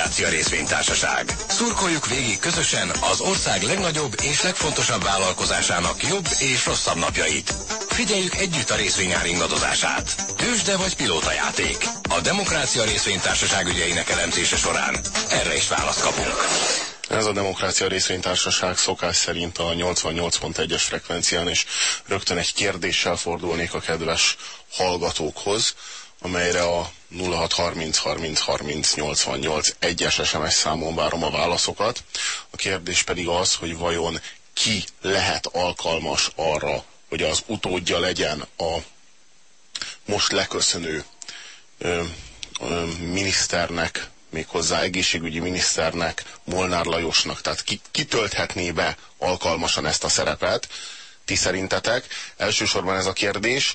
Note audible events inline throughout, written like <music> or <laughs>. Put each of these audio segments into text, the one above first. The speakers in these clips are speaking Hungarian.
Demokrácia Részvénytársaság. Szurkoljuk végig közösen az ország legnagyobb és legfontosabb vállalkozásának jobb és rosszabb napjait. Figyeljük együtt a részvényár ingadozását. Tősde vagy játék. A Demokrácia Részvénytársaság ügyeinek elemzése során erre is választ kapunk. Ez a Demokrácia Részvénytársaság szokás szerint a 88.1-es frekvencián, és rögtön egy kérdéssel fordulnék a kedves hallgatókhoz, amelyre a 0630 30 30 88 1-es SMS számon várom a válaszokat. A kérdés pedig az, hogy vajon ki lehet alkalmas arra, hogy az utódja legyen a most leköszönő ö, ö, miniszternek, méghozzá egészségügyi miniszternek, Molnár Lajosnak. Tehát ki, kitölthetné be alkalmasan ezt a szerepet? Ti szerintetek? Elsősorban ez a kérdés.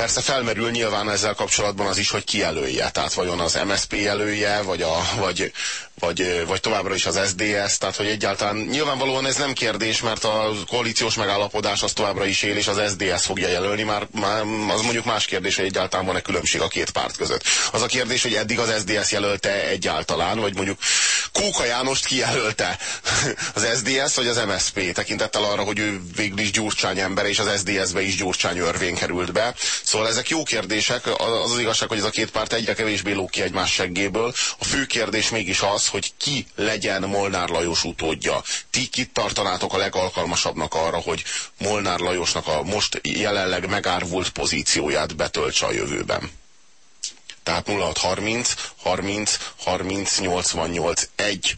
Persze felmerül nyilván ezzel kapcsolatban az is, hogy ki jelölje. Tehát vajon az MSP jelölje, vagy, a, vagy, vagy, vagy továbbra is az SDS, tehát hogy egyáltalán nyilvánvalóan ez nem kérdés, mert a koalíciós megállapodás az továbbra is él, és az SDS fogja jelölni, már, már az mondjuk más kérdés, hogy egyáltalán van-e különbség a két párt között. Az a kérdés, hogy eddig az SDS jelölte egyáltalán, vagy mondjuk Kóka Jánost kijelölte <laughs> az SDS vagy az MSP, tekintettel arra, hogy ő végül is Gyurcsány ember, és az SDS-be is Gyurcsány örvén került be. Szóval ezek jó kérdések, az az igazság, hogy ez a két párt egyre kevésbé lók ki egymás seggéből. A fő kérdés mégis az, hogy ki legyen Molnár Lajos utódja. Ti kit tartanátok a legalkalmasabbnak arra, hogy Molnár Lajosnak a most jelenleg megárvult pozícióját betöltse a jövőben? Tehát 0630 30 30 88 1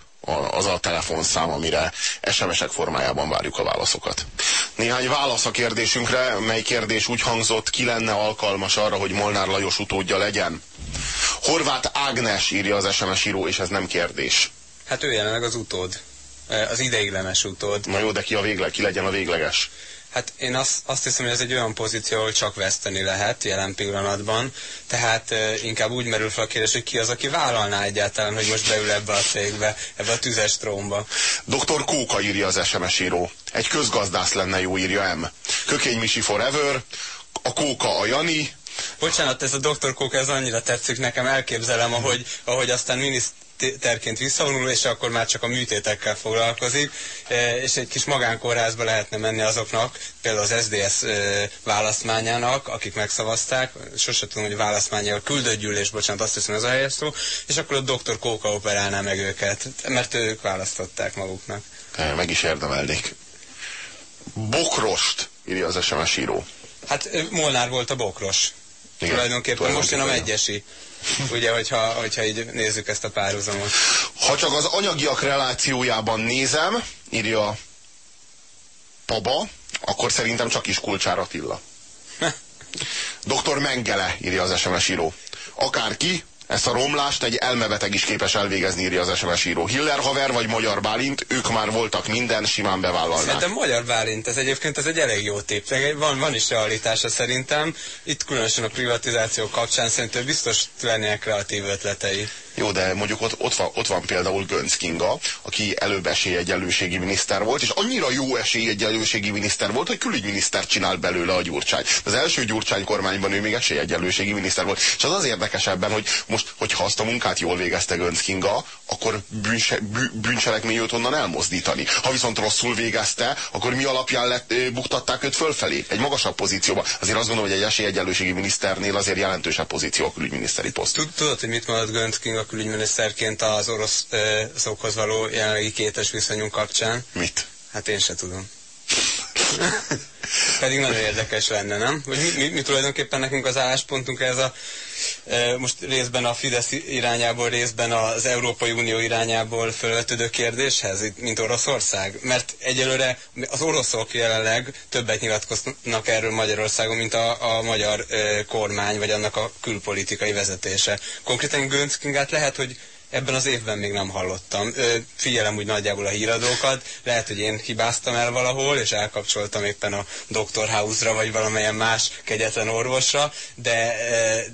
az a telefonszám, amire SMS-ek formájában várjuk a válaszokat. Néhány válasz a kérdésünkre, mely kérdés úgy hangzott, ki lenne alkalmas arra, hogy Molnár Lajos utódja legyen? Horváth Ágnes írja az SMS író, és ez nem kérdés. Hát ő jelenleg az utód. Az ideiglenes utód. Na jó, de ki, a végleg, ki legyen a végleges? Hát én azt, azt hiszem, hogy ez egy olyan pozíció, ahol csak veszteni lehet jelen pillanatban, tehát e, inkább úgy merül fel a kérdés, hogy ki az, aki vállalná egyáltalán, hogy most beül ebbe a cégbe, ebbe a tüzes trónba. Dr. Kóka írja az SMS író. Egy közgazdász lenne jó, írja M. Kökény Misi Forever, a Kóka a Jani, Bocsánat, ez a Dr. Kóka, ez annyira tetszik nekem, elképzelem, ahogy, ahogy aztán miniszt, terként visszavonul, és akkor már csak a műtétekkel foglalkozik, e, és egy kis magánkórházba lehetne menni azoknak, például az SDS e, választmányának, akik megszavazták, sose tudom, hogy választmánya, a küldött gyűlés, bocsánat, azt hiszem ez a helyes szó, és akkor a doktor Kóka operálná meg őket, mert ők választották maguknak. Meg is érdemelnék. Bokrost, írja az SMS író. Hát Molnár volt a bokros. Igen, tulajdonképpen most jön a megyesi. Ugye, hogyha, hogyha így nézzük ezt a párhuzamot. Ha csak az anyagiak relációjában nézem, írja Paba, akkor szerintem csak is Kulcsár Attila. <laughs> Dr. Mengele, írja az SMS író. Akárki, ezt a romlást egy elmebeteg is képes elvégezni, írja az SMS író. Hiller haver vagy Magyar Bálint, ők már voltak minden, simán bevállalnák. Szerintem Magyar Bálint, ez egyébként ez egy elég jó tép. Van, van is realitása szerintem. Itt különösen a privatizáció kapcsán szerintem biztos lennének kreatív ötletei. Jó, de mondjuk ott, ott, van, ott van például Gönc Kinga, aki előbb esélyegyenlőségi miniszter volt, és annyira jó esélyegyenlőségi miniszter volt, hogy külügyminiszter csinált belőle a Gyurcsány. Az első Gyurcsány kormányban ő még esélyegyenlőségi miniszter volt. És az az érdekesebben, hogy most, hogyha azt a munkát jól végezte Gönc Kinga, akkor bűnse, bű, bűncselekmény őt onnan elmozdítani. Ha viszont rosszul végezte, akkor mi alapján lett, buktatták őt fölfelé? Egy magasabb pozícióba. Azért azt gondolom, hogy egy esélyegyenlőségi miniszternél azért jelentősebb pozíció a külügyminiszteri poszt. Tudod, hogy mit mondott Gönc Kinga a külügyminiszterként az oroszokhoz való jelenlegi kétes viszonyunk kapcsán? Mit? Hát én se tudom. Pedig nagyon érdekes lenne, nem? Hogy mi, mi, mi tulajdonképpen nekünk az álláspontunk ez a e, most részben a Fidesz irányából, részben az Európai Unió irányából felvetődő kérdéshez, mint Oroszország? Mert egyelőre az oroszok jelenleg többet nyilatkoznak erről Magyarországon, mint a, a magyar e, kormány, vagy annak a külpolitikai vezetése. Konkrétan Gönc lehet, hogy ebben az évben még nem hallottam. Figyelem úgy nagyjából a híradókat, lehet, hogy én hibáztam el valahol, és elkapcsoltam éppen a Dr. House-ra, vagy valamilyen más kegyetlen orvosra, de,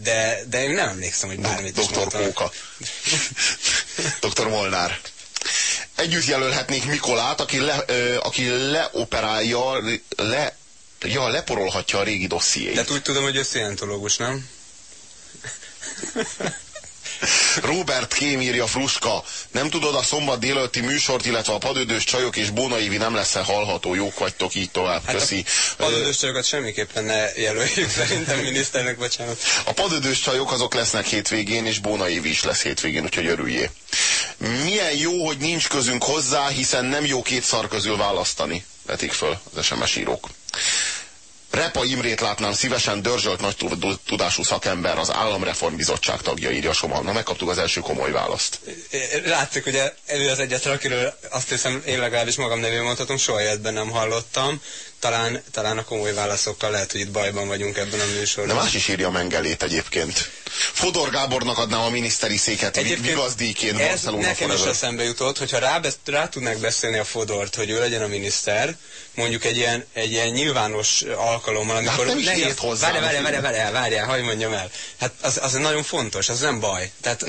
de, de én nem emlékszem, hogy bármit Dr. is mondtam. Kóka. Dr. Molnár. Együtt jelölhetnék Mikolát, aki, le, ö, aki leoperálja, le, ja, leporolhatja a régi dossziét. De úgy tudom, hogy ő szientológus, nem? Robert Kém írja Fruska. Nem tudod a szombat délelőtti műsort, illetve a padödős csajok és Bónaivi nem lesz-e hallható? Jók vagytok, így tovább. Hát Köszi. A padödős csajokat semmiképpen ne jelöljük szerintem miniszternek, bocsánat. A padödős csajok azok lesznek hétvégén, és Bónaivi is lesz hétvégén, úgyhogy örüljé. Milyen jó, hogy nincs közünk hozzá, hiszen nem jó két szar közül választani. Vetik föl az SMS írók. Repa Imrét látnám szívesen, dörzsölt nagy tudású szakember, az Államreformbizottság tagja, írja Somal. Na, megkaptuk az első komoly választ. Látszik, ugye ő az egyetlen, akiről azt hiszem én legalábbis magam nevén mondhatom, soha életben nem hallottam talán, talán a komoly válaszokkal lehet, hogy itt bajban vagyunk ebben a műsorban. De más is írja Mengelét egyébként. Fodor Gábornak adnám a miniszteri széket egyébként vigazdíjként ez Barcelona nekem is eszembe jutott, hogyha rá, rá tudnák beszélni a Fodort, hogy ő legyen a miniszter, mondjuk egy ilyen, egy ilyen nyilvános alkalommal, hát amikor hát nehéz... hozzá. Várjál, várjál, várjál, várjál, várjál, hagyj mondjam el. Hát az, az nagyon fontos, az nem baj. Tehát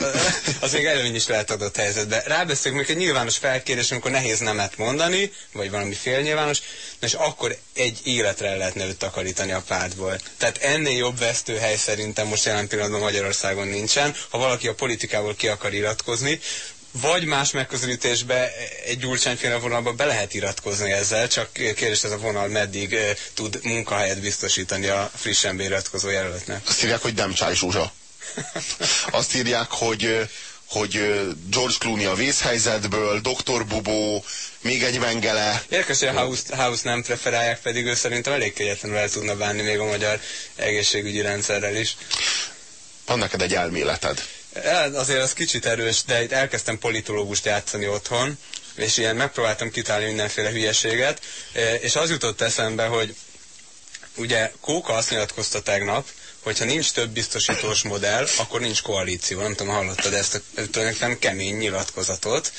az még előny is lehet adott helyzetben. Rábeszélünk még egy nyilvános felkérés, amikor nehéz nemet mondani, vagy valami félnyilvános, és akkor egy életre lehetne őt takarítani a pártból. Tehát ennél jobb vesztőhely szerintem most jelen pillanatban Magyarországon nincsen. Ha valaki a politikából ki akar iratkozni, vagy más megközelítésbe egy gyurcsányféle vonalba be lehet iratkozni ezzel, csak kérdés ez a vonal meddig e, tud munkahelyet biztosítani a frissen beiratkozó jelöltnek. Azt írják, hogy Demcsáj Zsuzsa. <laughs> Azt írják, hogy hogy George Clooney a vészhelyzetből, Dr. Bubó, még egy Mengele. Érdekes, hogy a House, House nem preferálják, pedig ő szerintem elég kegyetlenül el tudna bánni még a magyar egészségügyi rendszerrel is. Van neked egy elméleted? Azért az kicsit erős, de itt elkezdtem politológust játszani otthon, és ilyen megpróbáltam kitálni mindenféle hülyeséget, és az jutott eszembe, hogy ugye Kóka azt nyilatkozta tegnap, hogyha nincs több biztosítós modell, akkor nincs koalíció. Nem tudom, hallottad ezt a tulajdonképpen kemény nyilatkozatot.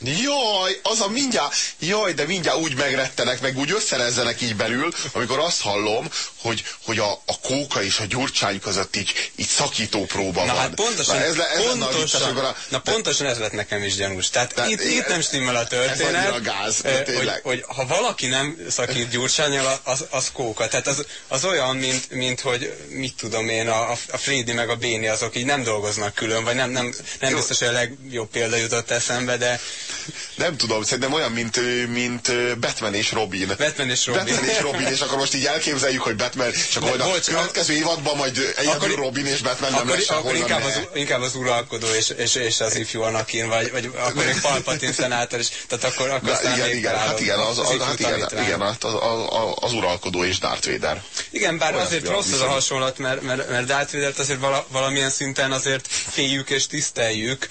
Jaj, az a mindjárt, jaj, de mindjárt úgy megrettenek, meg úgy összerezzenek így belül, amikor azt hallom, hogy, hogy a, a kóka és a gyurcsány között így, így szakító próba na, van. Hát pontosan, na, ez, le, ez pontosan, a, a, na pontosan ez lett nekem is gyanús. Tehát de, itt, itt nem stimmel a történet. Ez a gáz, hogy, hogy, ha valaki nem szakít gyurcsányal, az, az kóka. Tehát az, az olyan, mint, mint hogy mit tudom én, a, a Frédi meg a Béni azok így nem dolgoznak külön, vagy nem, nem, nem biztos, hogy a legjobb példa jutott eszembe, de nem tudom, szerintem olyan, mint, mint Batman és Robin. Batman és Robin. Batman és Robin, és akkor most így elképzeljük, hogy Batman, csak majd a következő évadban majd egyedül Robin és Batman nem lesz Akkor inkább az, inkább az uralkodó és, és, és az ifjú Anakin, vagy, vagy akkor egy Palpatine szenátor, és tehát akkor, akkor aztán igen, igen, hát igen, az, az, hát igen, igen az, az, az, az uralkodó és Darth Vader. Igen, bár Olyan azért rossz az a hasonlat, mert, mert, mert Darth Vader-t azért vala, valamilyen szinten azért féljük és tiszteljük.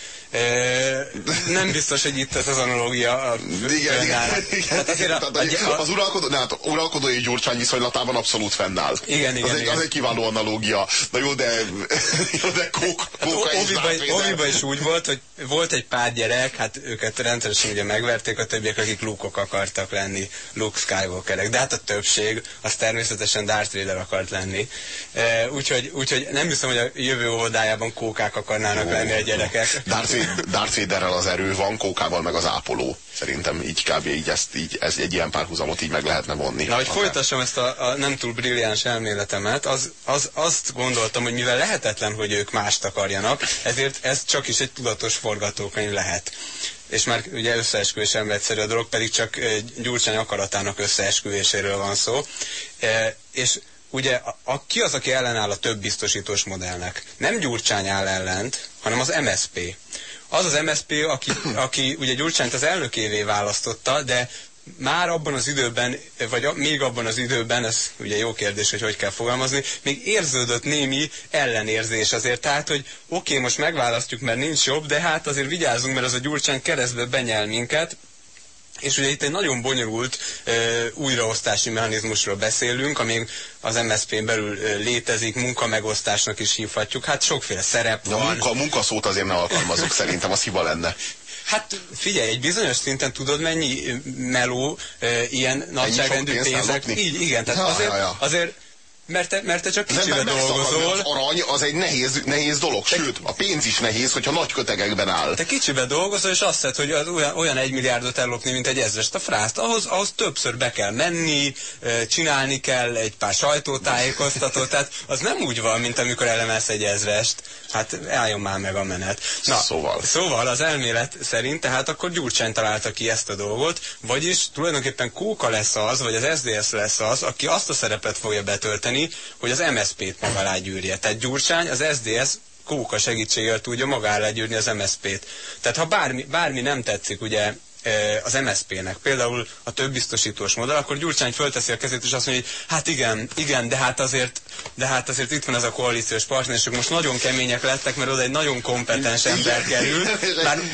Nem biztos, hogy itt ez az analógia. Igen, igen, igen, hát azért a, a, a, az uralkodó, ne, hát, uralkodói Gyurcsány viszonylatában abszolút fennáll. Igen, igen, az, egy, igen. az egy kiváló analógia. Na jó, de, jó, de kók, hát kóka hát, Oviba is úgy volt, hogy volt egy pár gyerek, hát őket rendszeresen ugye megverték, a többiek, akik lúkok akartak lenni, Luke Skywalkerek. De hát a többség az természetesen Darth Vader akart lenni. Úgyhogy, úgyhogy nem hiszem, hogy a jövő óvodájában kókák akarnának oh. lenni a gyerekek. Darth, Darth Vaderrel az erő van, kókával meg az ápoló. Szerintem így kb. így ezt így, ez egy ilyen párhuzamot így meg lehetne vonni. Na, hogy folytassam ezt a, a nem túl brilliáns elméletemet, az, az, azt gondoltam, hogy mivel lehetetlen, hogy ők mást akarjanak, ezért ez csak is egy tudatos forgatókönyv lehet és már ugye összeesküvés nem egyszerű a dolog, pedig csak Gyurcsány akaratának összeesküvéséről van szó. E, és ugye a, a, ki az, aki ellenáll a több biztosítós modellnek? Nem Gyurcsány áll ellent, hanem az MSP az az MSZP, aki, aki ugye Gyurcsányt az elnökévé választotta, de már abban az időben, vagy még abban az időben, ez ugye jó kérdés, hogy hogy kell fogalmazni, még érződött némi ellenérzés azért. Tehát, hogy oké, okay, most megválasztjuk, mert nincs jobb, de hát azért vigyázzunk, mert az a Gyurcsány keresztbe benyel minket, és ugye itt egy nagyon bonyolult e, újraosztási mechanizmusról beszélünk, ami az MSZP-n belül e, létezik, munkamegosztásnak is hívhatjuk. Hát sokféle szerep van. A munka, munkaszót azért ne alkalmazok, <laughs> szerintem az hiba lenne. Hát figyelj, egy bizonyos szinten tudod mennyi meló e, ilyen nagyságrendű pénzek. Így, igen, tehát azért, azért Mert te, mert te csak kicsibe dolgozol. Az arany az egy nehéz, nehéz dolog, sőt, a pénz is nehéz, hogyha nagy kötegekben áll. Te kicsibe dolgozol, és azt hiszed, hogy az olyan, olyan egy milliárdot ellopni, mint egy ezrest a frászt. Ahhoz, ahhoz többször be kell menni, csinálni kell egy pár sajtótájékoztatót, tehát az nem úgy van, mint amikor elemelsz egy ezrest. Hát álljon már meg a menet. Na, Szóval. Szóval az elmélet szerint, tehát akkor Gyurcsány találta ki ezt a dolgot, vagyis tulajdonképpen Kóka lesz az, vagy az SDS lesz az, aki azt a szerepet fogja betölteni, hogy az MSZP-t maga alá. Tehát Gyurcsány, az SDS Kóka segítségével tudja maga alá az MSZP-t. Tehát ha bármi, bármi nem tetszik, ugye az MSZP-nek, például a több biztosítós modell, akkor Gyurcsány fölteszi a kezét, és azt mondja, hogy hát igen, igen, de hát azért, de hát azért itt van ez a koalíciós partnerség, most nagyon kemények lettek, mert oda egy nagyon kompetens ember kerül.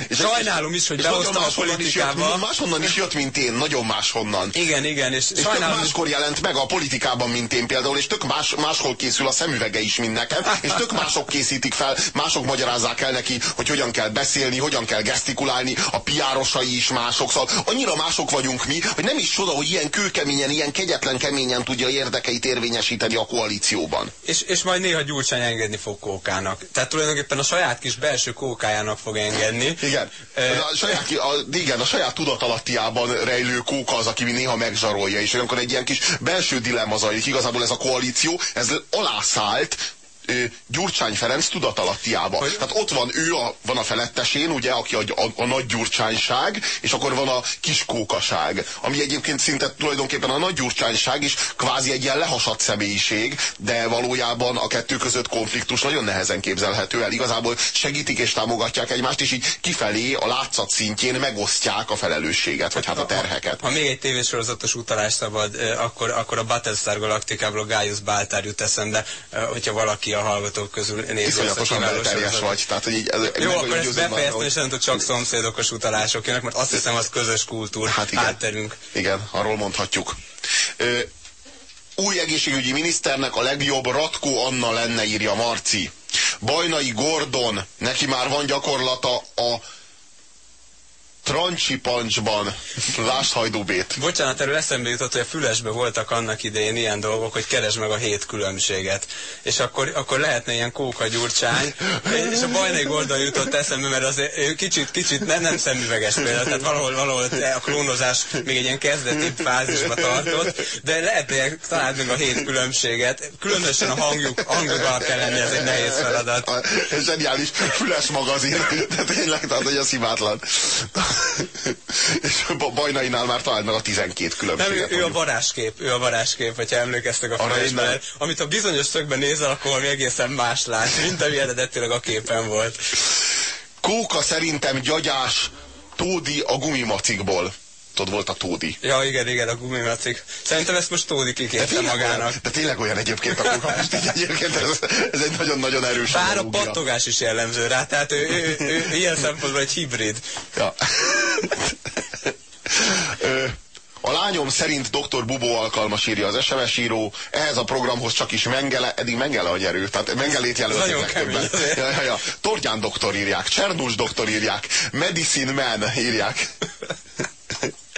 És- sajnálom is, hogy behoztam a is jött, politikába. máshonnan is jött, mint én, nagyon máshonnan. Igen, igen, és És tök sajnálom, hogy máskor jelent meg a politikában, mint én például, és tök más, máshol készül a szemüvege is, mint nekem, és tök mások készítik fel, mások magyarázzák el neki, hogy hogyan kell beszélni, hogyan kell gesztikulálni, a piárosai is mások, szóval annyira mások vagyunk mi, hogy nem is csoda, hogy ilyen kőkeményen, ilyen kegyetlen keményen tudja érdekeit érvényesíteni a koalícióban. És, és majd néha Gyurcsány engedni fog kókának. Tehát tulajdonképpen a saját kis belső kókájának fog engedni. Igen. Eh, a saját, a, igen, a saját tudatalattiában rejlő kóka az, aki néha megzsarolja, és olyankor egy ilyen kis belső dilemma zajlik. Igazából ez a koalíció, ez alászállt Gyurcsány Ferenc tudatalattiába. Hogy- Tehát ott van ő, a, van a felettesén, ugye, aki a, a, a nagy gyurcsányság, és akkor van a kis kókaság, ami egyébként szinte tulajdonképpen a nagy gyurcsányság is kvázi egy ilyen lehasadt személyiség, de valójában a kettő között konfliktus nagyon nehezen képzelhető el. Igazából segítik és támogatják egymást, és így kifelé a látszat szintjén megosztják a felelősséget, vagy hát a terheket. Ha még egy tévésorozatos utalás szabad, akkor, akkor a Battlestar Galaktikából Gaius Báltár jut eszembe, hogyha valaki a hallgatók közül nézi Iszonyatosan belterjes vagy, tehát hogy így, ez, Jó, akkor ezt befejeztem, és nem csak szomszédokos utalások jönnek, mert azt hiszem, az közös kultúr Hát igen. hátterünk. Igen, arról mondhatjuk. Ö, új egészségügyi miniszternek a legjobb Ratko Anna lenne, írja Marci. Bajnai Gordon, neki már van gyakorlata a Trancsi Pancsban. Lásd Hajdúbét. Bocsánat, erről eszembe jutott, hogy a fülesbe voltak annak idején ilyen dolgok, hogy keresd meg a hét különbséget. És akkor, akkor lehetne ilyen kóka gyurcsány, és a Bajnai Gordon jutott eszembe, mert azért ő kicsit, kicsit nem, nem szemüveges például, tehát valahol, valahol a klónozás még egy ilyen kezdeti fázisba tartott, de lehetne találd meg a hét különbséget, különösen a hangjuk, hangjukkal kell lenni, ez egy nehéz feladat. A, zseniális füles magazin, de tényleg, tehát hogy ez hibátlan. És a Bajnainál már találd meg a 12 Nem, különbséget. ő, ő a varázskép, ő a varázskép, hogyha emlékeztek a nem. amit a bizonyos szögben nézel, akkor valami egészen más lát, mint ami eredetileg a képen volt. Kóka szerintem gyagyás Tódi a gumimacikból. Tudod, volt a Tódi. Ja, igen, igen, a gumimacik. Szerintem ezt most Tódi kikérte magának. Olyan, de tényleg olyan egyébként a kóka, most így egyébként ez, ez egy nagyon-nagyon erős Bár a analógia. pattogás is jellemző rá, tehát ő, ő, ő, ő ilyen szempontból egy hibrid. Ja. A lányom szerint dr. Bubó alkalmas írja az SMS író, ehhez a programhoz csak is Mengele, eddig Mengele a gyerő, tehát Mengelét jelölték legtöbben. Ja, ja, ja. Torgyán doktor írják, Csernus doktor írják, Medicine Man írják.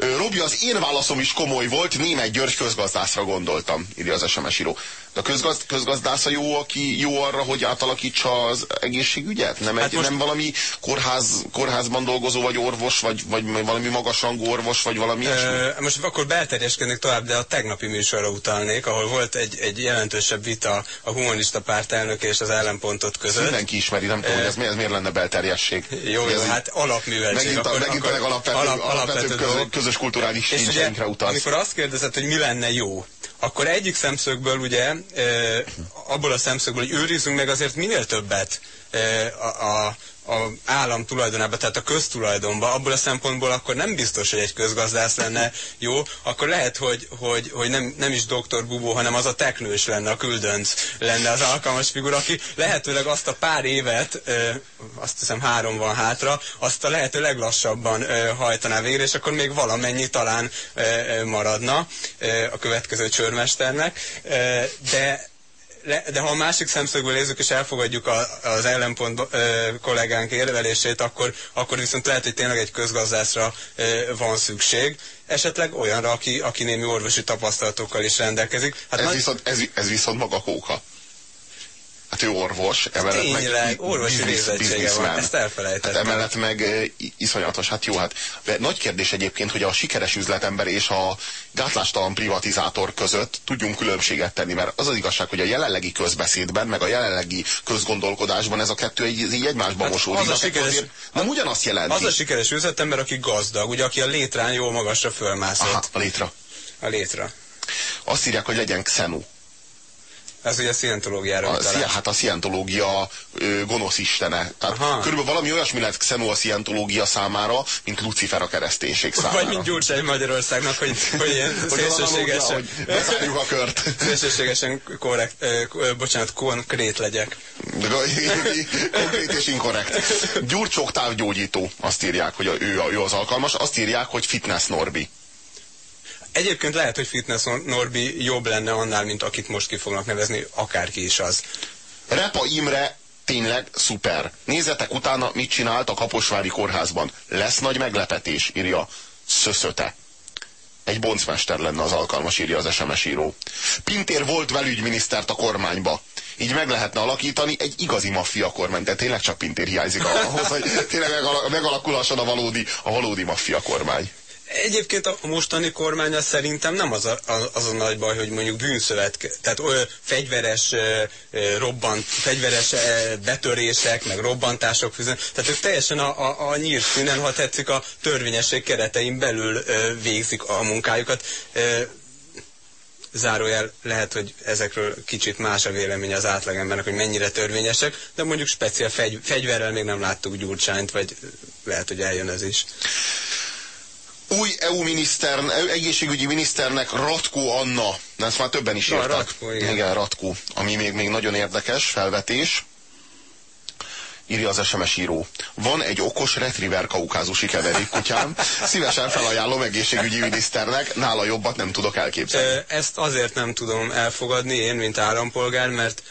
Robi, az én válaszom is komoly volt, német György közgazdászra gondoltam, írja az SMS író. De a közgazd, közgazdász a jó, aki jó arra, hogy átalakítsa az egészségügyet? Nem, egy, Hát most- nem valami kórház, kórházban dolgozó, vagy orvos, vagy, vagy valami magasrangú orvos, vagy valami ilyesmi? Ö, most akkor belterjeskednék tovább, de a tegnapi műsorra utalnék, ahol volt egy, egy jelentősebb vita a humanista párt elnöke és az ellenpontot között. Mindenki ismeri, nem tudom, hogy ez, ez miért lenne belterjesség. Jó, Ez jó, így- hát alapműveltség. Megint a, akkor, megint a legalapvetőbb, alap, alapvető közös, dolog. Közös kulturális kincseinkre utalsz. amikor azt kérdezett, hogy mi lenne jó, akkor egyik szemszögből ugye, e, abból a szemszögből, hogy őrizzünk meg azért minél többet e, a, a a állam tulajdonába, tehát a köztulajdonba, abból a szempontból akkor nem biztos, hogy egy közgazdász lenne jó, akkor lehet, hogy, hogy, hogy nem, nem is doktor Bubó, hanem az a teknős lenne, a küldönc lenne az alkalmas figura, aki lehetőleg azt a pár évet, ö, azt hiszem három van hátra, azt a lehető leglassabban ö, hajtaná végre, és akkor még valamennyi talán ö, maradna ö, a következő csörmesternek, ö, de de ha a másik szemszögből nézzük és elfogadjuk a, az ellenpont ö, kollégánk érvelését, akkor, akkor viszont lehet, hogy tényleg egy közgazdászra ö, van szükség. esetleg olyanra, aki, aki némi orvosi tapasztalatokkal is rendelkezik. Hát ez, nagy... viszont, ez, ez viszont maga kóka. Hát ő orvos, emellett Tényleg, meg orvosi végzettsége van, ezt elfelejtettem. Hát emellett meg iszonyatos, hát jó, hát nagy kérdés egyébként, hogy a sikeres üzletember és a gátlástalan privatizátor között tudjunk különbséget tenni, mert az az igazság, hogy a jelenlegi közbeszédben, meg a jelenlegi közgondolkodásban ez a kettő így, így egymásba hát mosódik. Az a sikeres, nem ugyanazt jelenti. Az a sikeres üzletember, aki gazdag, ugye, aki a létrán jól magasra fölmászott. Aha, a létra. A létra. Azt írják, hogy legyen xenu. Ez ugye a szientológiára a, szia, Hát a szientológia ö, gonosz istene. Tehát Aha. körülbelül valami olyasmi lett Xenu a szientológia számára, mint Lucifer a kereszténység számára. Vagy mint Gyurcsány Magyarországnak, hogy, hogy ilyen szélsőségesen... hogy bezárjuk a kört. Szélsőségesen korrekt, ö, bocsánat, konkrét legyek. konkrét és inkorrekt. Gyurcsok távgyógyító, azt írják, hogy ő, ő az alkalmas, azt írják, hogy fitness Norbi. Egyébként lehet, hogy Fitness Norbi jobb lenne annál, mint akit most ki fognak nevezni, akárki is az. Repa Imre tényleg szuper. Nézzetek utána, mit csinált a Kaposvári kórházban. Lesz nagy meglepetés, írja Szöszöte. Egy boncmester lenne az alkalmas, írja az SMS író. Pintér volt velügyminisztert a kormányba. Így meg lehetne alakítani egy igazi maffia kormány. De tényleg csak Pintér hiányzik ahhoz, hogy tényleg megalakulhasson a valódi, a valódi maffia kormány. Egyébként a mostani kormánya szerintem nem az a, az a nagy baj, hogy mondjuk bűnszövet, tehát olyan fegyveres robbant, fegyveres betörések, meg robbantások fűzön. Tehát ők teljesen a, a, a nyílt színen, ha tetszik, a törvényesség keretein belül végzik a munkájukat zárójel lehet, hogy ezekről kicsit más a vélemény az átlagembernek, hogy mennyire törvényesek, de mondjuk speciál fegy, fegyverrel még nem láttuk Gyurcsányt, vagy lehet, hogy eljön ez is új EU miniszter, egészségügyi miniszternek Ratko Anna, de ezt már többen is írtak. Ratko, igen. igen, Ratko, ami még, még nagyon érdekes felvetés. Írja az SMS író. Van egy okos retriever kaukázusi keverékkutyám, <laughs> szívesen felajánlom egészségügyi miniszternek, nála jobbat nem tudok elképzelni. Ezt azért nem tudom elfogadni én, mint állampolgár, mert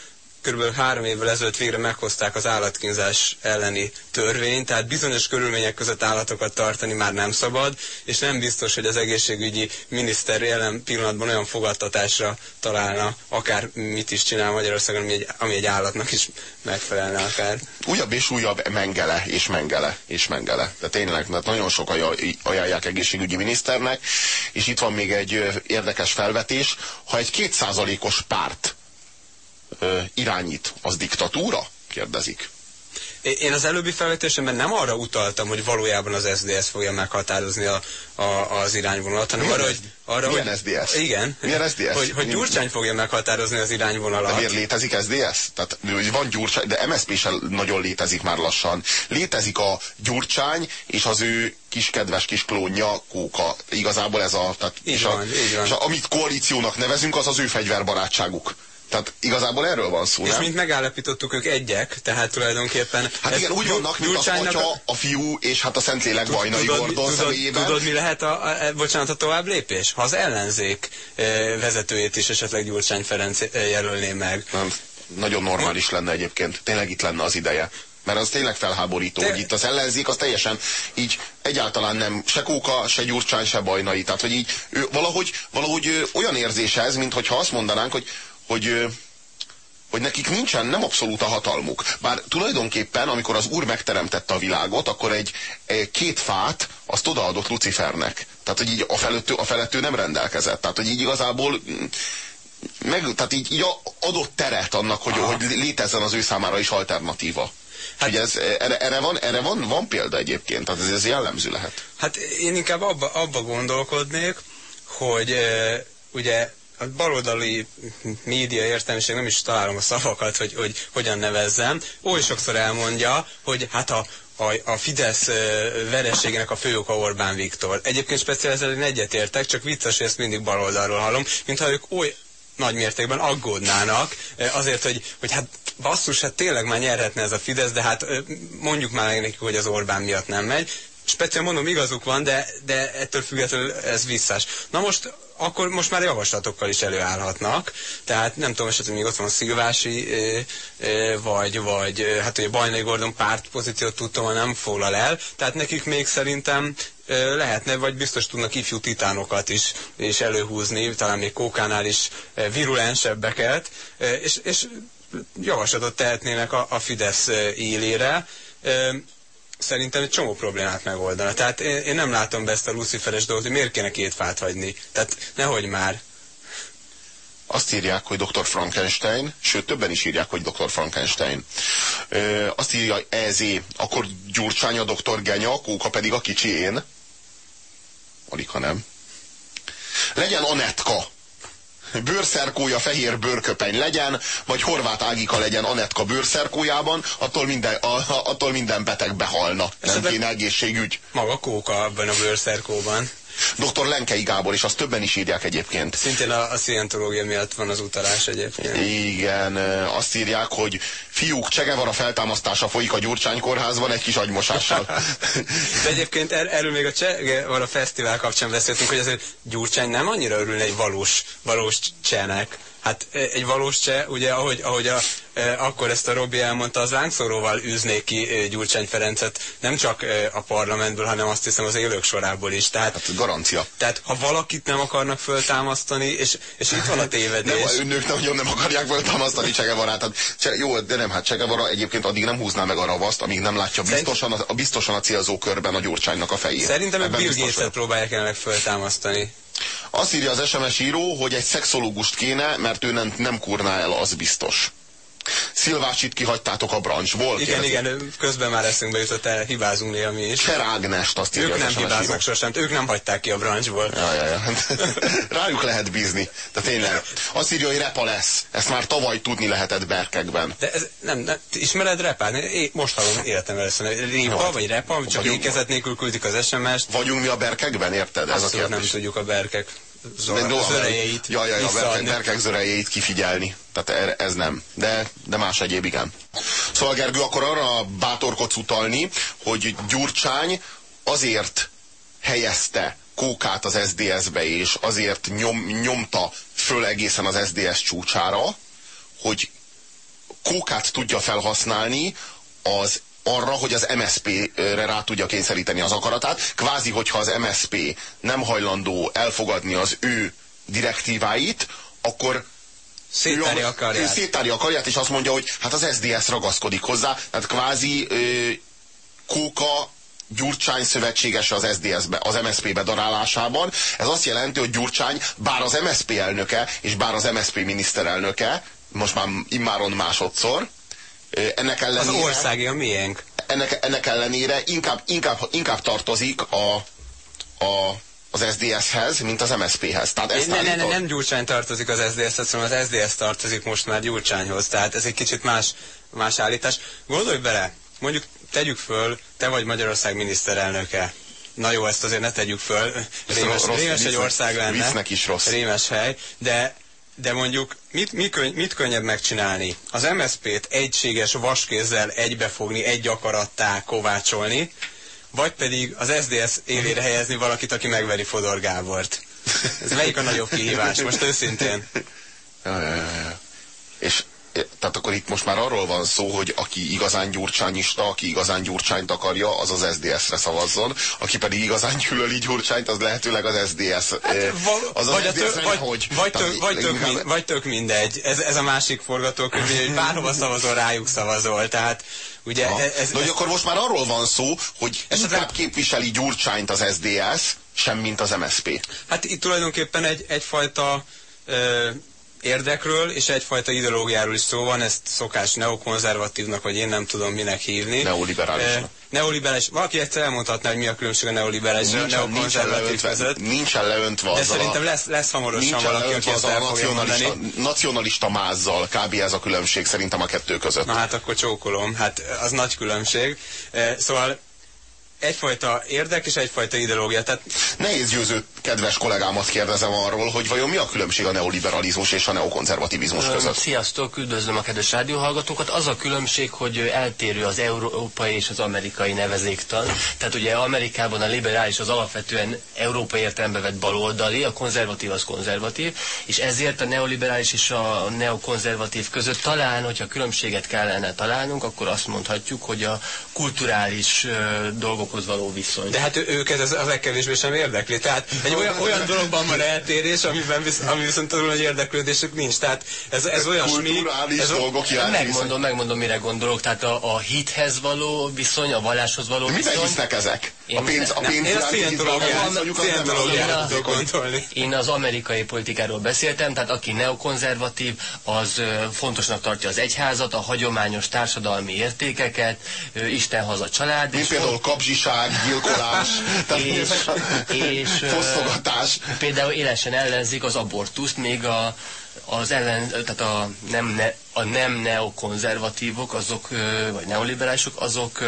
kb. három évvel ezelőtt végre meghozták az állatkínzás elleni törvényt, tehát bizonyos körülmények között állatokat tartani már nem szabad, és nem biztos, hogy az egészségügyi miniszter jelen pillanatban olyan fogadtatásra találna, akár mit is csinál Magyarországon, ami egy, ami egy állatnak is megfelelne akár. Újabb és újabb mengele, és mengele, és mengele. De tényleg, mert nagyon sok ajánlják egészségügyi miniszternek, és itt van még egy érdekes felvetés, ha egy kétszázalékos párt irányít, az diktatúra? Kérdezik. Én az előbbi felvetésemben nem arra utaltam, hogy valójában az SDS fogja meghatározni a, a, az irányvonalat, hanem Milyen arra, hogy... Arra, Milyen hogy, SDS? Igen. Milyen SDS? Hogy, hogy Gyurcsány fogja meghatározni az irányvonalat. De miért létezik SDS? Tehát van Gyurcsány, de MSZP sem nagyon létezik már lassan. Létezik a Gyurcsány és az ő kis kedves kis klónja Kóka. Igazából ez a... Tehát, így és, van, a, így van. és a, amit koalíciónak nevezünk, az az ő fegyverbarátságuk. Tehát igazából erről van szó, És nem? mint megállapítottuk, ők egyek, tehát tulajdonképpen... Hát igen, úgy vannak, mint az atya, a fiú és hát a Szentlélek Vajnai Gordon személyében. Tudod, mi lehet a, a, a, bocsánat, a tovább lépés? Ha az ellenzék e, vezetőjét is esetleg Gyurcsány Ferenc e, jelölné meg. Nem, nagyon normális lenne egyébként. Tényleg itt lenne az ideje mert az tényleg felháborító, Te... hogy itt az ellenzék az teljesen így egyáltalán nem se Kóka, se Gyurcsány, se Bajnai. Tehát, hogy így ő, valahogy, valahogy olyan érzése ez, mintha azt mondanánk, hogy hogy hogy nekik nincsen nem abszolút a hatalmuk. Bár tulajdonképpen, amikor az Úr megteremtette a világot, akkor egy, egy két fát azt odaadott Lucifernek. Tehát, hogy így a felettő, a felettő nem rendelkezett. Tehát, hogy így igazából mm, meg, tehát így, így adott teret annak, hogy, hogy létezzen az ő számára is alternatíva. Hát, ez, erre, erre, van, erre van, van példa egyébként, tehát ez, ez jellemző lehet. Hát én inkább abba, abba gondolkodnék, hogy e, ugye a baloldali média értelmiség nem is találom a szavakat, hogy, hogy hogyan nevezzem. Oly sokszor elmondja, hogy hát a, a, a Fidesz vereségének a fő oka Orbán Viktor. Egyébként speciál ezzel egyetértek, csak vicces, hogy ezt mindig baloldalról hallom, mintha ők oly nagy mértékben aggódnának azért, hogy, hogy hát basszus, hát tényleg már nyerhetne ez a Fidesz, de hát mondjuk már nekik, hogy az Orbán miatt nem megy. Speciál mondom, igazuk van, de, de ettől függetlenül ez visszás. Na most akkor most már javaslatokkal is előállhatnak. Tehát nem tudom, esetleg még ott van Szilvási, vagy, vagy hát ugye Bajnai Gordon párt pozíciót tudtam, nem foglal el. Tehát nekik még szerintem lehetne, vagy biztos tudnak ifjú titánokat is, is előhúzni, talán még Kókánál is virulensebbeket, és, és javaslatot tehetnének a, a Fidesz élére szerintem egy csomó problémát megoldana. Tehát én, én nem látom be ezt a luciferes dolgot, hogy miért kéne két fát hagyni. Tehát nehogy már. Azt írják, hogy Dr. Frankenstein, sőt többen is írják, hogy Dr. Frankenstein. Ö, azt írja EZ, akkor Gyurcsány a Dr. Genya, Kóka pedig a kicsi én. Alig, ha nem. Legyen Anetka, bőrszerkója fehér bőrköpeny legyen, vagy horvát ágika legyen Anetka bőrszerkójában, attól minden, a, attól minden beteg behalna. Nem kéne egészségügy. Maga kóka abban a bőrszerkóban. Dr. Lenkei Gábor, és azt többen is írják egyébként. Szintén a, a szientológia miatt van az utalás egyébként. Igen, azt írják, hogy fiúk, Csegevara feltámasztása folyik a Gyurcsány kórházban egy kis agymosással. <laughs> De egyébként er, erről még a Csegevara fesztivál kapcsán beszéltünk, hogy azért Gyurcsány nem annyira örülne egy valós, valós csenek. Hát egy valós cseh, ugye, ahogy, ahogy a, e, akkor ezt a Robi elmondta, az lángszóróval űznék ki e, Gyurcsány Ferencet, nem csak e, a parlamentből, hanem azt hiszem az élők sorából is. Tehát, hát garancia. Tehát ha valakit nem akarnak föltámasztani, és, és itt van a tévedés. nem, nők nagyon nem akarják föltámasztani Csegevarát. Hát, jó, de nem, hát Csegevara egyébként addig nem húzná meg a ravaszt, amíg nem látja biztosan a, biztosan a célzó körben a Gyurcsánynak a fejét. Szerintem Bill Gates-et próbálják jelenleg föltámasztani. Azt írja az SMS író, hogy egy szexológust kéne, mert ő nem, nem kurná el, az biztos. Szilvácsit kihagytátok a brancsból. Igen, kérdezik. igen, közben már eszünkbe jutott el, hibázunk néha mi is. Per Ágnest azt írja Ők nem hibáznak sosem, ők nem hagyták ki a brancsból. Ja, ja, ja. <laughs> Rájuk lehet bízni. De tényleg. Azt írja, hogy repa lesz. Ezt már tavaly tudni lehetett berkekben. De ez nem, nem ismered repát? Én most hallom életem először. Répa vagy repa, csak ékezet nélkül küldik az SMS-t. Vagyunk mi a berkekben, érted? Ez a kérdés. nem tudjuk a berkek zörejeit. Ja, ja, ja, a berkek zörejeit kifigyelni. Tehát ez nem. De, de más egyéb igen. Szóval Gergő, akkor arra bátorkodsz utalni, hogy Gyurcsány azért helyezte Kókát az SDS-be, és azért nyom, nyomta föl egészen az SDS csúcsára, hogy Kókát tudja felhasználni az arra, hogy az MSP-re rá tudja kényszeríteni az akaratát. Kvázi, hogyha az MSP nem hajlandó elfogadni az ő direktíváit, akkor széttári a karját. Széttári a karját, és azt mondja, hogy hát az SDS ragaszkodik hozzá, tehát kvázi ö, Kóka Gyurcsány szövetséges az SDS-be, az MSZP bedarálásában. Ez azt jelenti, hogy Gyurcsány bár az MSZP elnöke, és bár az MSZP miniszterelnöke, most már immáron másodszor, ennek ellenére... Az országi a miénk. Ennek, ennek ellenére inkább, inkább, inkább tartozik a, a, az SDS-hez, mint az MSZP-hez. Tehát ezt ne, ne, ne, nem Gyurcsány tartozik az SDS-hez, hanem az SDS tartozik most már Gyurcsányhoz. Tehát ez egy kicsit más, más állítás. Gondolj bele, mondjuk tegyük föl, te vagy Magyarország miniszterelnöke. Na jó, ezt azért ne tegyük föl. Rémes, rossz, rémes egy ország lenne. is rossz. Rémes hely. De de mondjuk mit, mit, könny, mit könnyebb megcsinálni? Az MSZP-t egységes vaskézzel egybefogni, egy akarattá kovácsolni, vagy pedig az SDS élére helyezni valakit, aki megveri Fodor Gábort. Ez melyik a nagyobb kihívás? Most őszintén. Ja, ja, ja. És tehát akkor itt most már arról van szó, hogy aki igazán gyurcsányista, aki igazán gyurcsányt akarja, az az SDS-re szavazzon, aki pedig igazán gyűlöli gyurcsányt, az lehetőleg az SDS. Hát, az vagy, tök, vagy, hogy, vagy, tök, vagy, tök, mind, vagy tök mindegy. Ez, ez a másik forgatókönyv, hogy bárhova szavazol, rájuk szavazol. Tehát ugye ha. ez, ez, De hogy akkor most már arról van szó, hogy inkább képviseli gyurcsányt az SDS, sem mint az MSP. Hát itt tulajdonképpen egy, egyfajta érdekről és egyfajta ideológiáról is szó van, ezt szokás neokonzervatívnak, vagy én nem tudom minek hívni. Neoliberálisnak. E, neoliberális. Valaki egyszer elmondhatná, hogy mi a különbség a neoliberális és a neokonzervatív között. Nincsen leöntve De szerintem lesz, lesz hamarosan valaki, aki ezt el fogja nacionalista, nacionalista mázzal, kb. ez a különbség szerintem a kettő között. Na hát akkor csókolom, hát az nagy különbség. E, szóval egyfajta érdek és egyfajta ideológia. Tehát... Nehéz győző kedves kollégámat kérdezem arról, hogy vajon mi a különbség a neoliberalizmus és a neokonzervativizmus között. Sziasztok, üdvözlöm a kedves rádióhallgatókat. Az a különbség, hogy eltérő az európai és az amerikai nevezéktan. Tehát ugye Amerikában a liberális az alapvetően európai értelembe vett baloldali, a konzervatív az konzervatív, és ezért a neoliberális és a neokonzervatív között talán, hogyha különbséget kellene találnunk, akkor azt mondhatjuk, hogy a kulturális dolgok dolgokhoz való viszony. De hát őket ez a legkevésbé sem érdekli. Tehát egy olyan, olyan dologban van eltérés, amiben visz, ami viszont túl nagy érdeklődésük nincs. Tehát ez, ez olyasmi... Ez dolgok megmondom, megmondom, mire gondolok. Tehát a, a hithez való viszony, a valláshoz való De viszony. Miben hisznek ezek? a pénz, a pénz én a szientológiára tudok gondolni. Én az amerikai politikáról beszéltem, tehát aki neokonzervatív, az fontosnak tartja az egyházat, a hagyományos társadalmi értékeket, Isten haza család. Mint például kapzsiság, gyilkolás, <laughs> és, és fosztogatás. Például élesen ellenzik az abortuszt, még a, az ellen, tehát a nem, ne, a nem neokonzervatívok, azok, vagy neoliberálisok, azok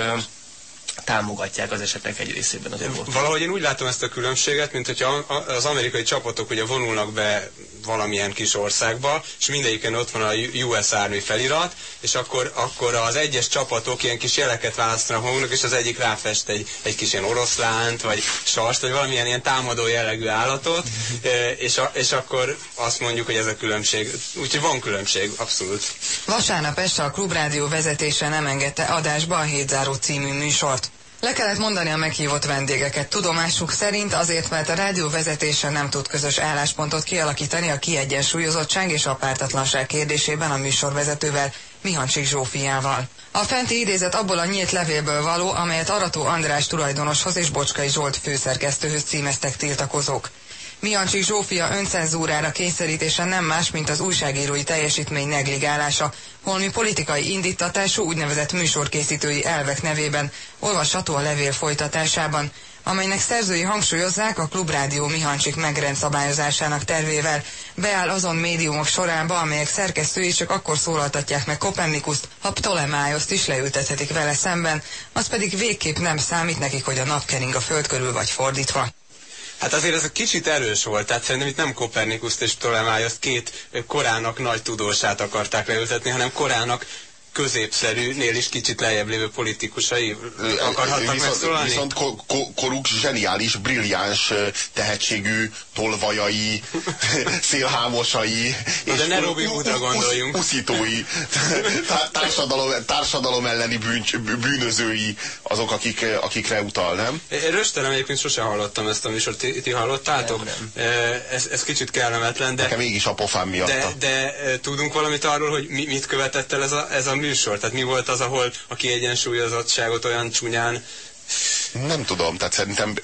támogatják az esetek egy részében az abortust. Valahogy én úgy látom ezt a különbséget, mint hogyha az amerikai csapatok ugye vonulnak be valamilyen kis országba, és mindegyiken ott van a US Army felirat, és akkor, akkor az egyes csapatok ilyen kis jeleket választanak maguknak, és az egyik ráfest egy, egy kis ilyen oroszlánt, vagy sast, vagy valamilyen ilyen támadó jellegű állatot, <laughs> és, a, és akkor azt mondjuk, hogy ez a különbség. Úgyhogy van különbség, abszolút. Vasárnap este a Klubrádió vezetése nem engedte adásba a Hétzáró című műsort. Le kellett mondani a meghívott vendégeket. Tudomásuk szerint azért, mert a rádió vezetése nem tud közös álláspontot kialakítani a kiegyensúlyozottság és a pártatlanság kérdésében a műsorvezetővel, Mihancsik Zsófiával. A fenti idézet abból a nyílt levélből való, amelyet Arató András tulajdonoshoz és Bocskai Zsolt főszerkesztőhöz címeztek tiltakozók. Miancsik Zsófia öncenzúrára kényszerítése nem más, mint az újságírói teljesítmény negligálása, holmi politikai indítatású úgynevezett műsorkészítői elvek nevében olvasható a levél folytatásában, amelynek szerzői hangsúlyozzák a Klubrádió Mihancsik megrendszabályozásának tervével. Beáll azon médiumok sorába, amelyek szerkesztői csak akkor szólaltatják meg Kopernikuszt, ha Ptolemájoszt is leültethetik vele szemben, az pedig végképp nem számít nekik, hogy a nap kering a föld körül vagy fordítva. Hát azért ez egy kicsit erős volt, tehát szerintem itt nem Kopernikuszt és Ptolemájoszt két korának nagy tudósát akarták leültetni, hanem korának középszerűnél is kicsit lejjebb lévő politikusai akarhatnak viszont, megszólalni? Viszont ko ko koruk zseniális, brilliáns, tehetségű tolvajai, <laughs> szélhámosai, Na, és de ne Robi Hoodra gondoljunk. Uszítói, <laughs> társadalom, társadalom elleni bűn, bűnözői azok, akik, akikre utal, nem? Én röstelem egyébként sosem hallottam ezt a műsort, ti, ti hallottátok? Nem, nem. Ez, ez kicsit kellemetlen, de... Nekem mégis a pofám miatt. De, de tudunk valamit arról, hogy mi, mit követett el ez a, ez a műsor? Tehát mi volt az, ahol a kiegyensúlyozottságot olyan csúnyán nem tudom, tehát szerintem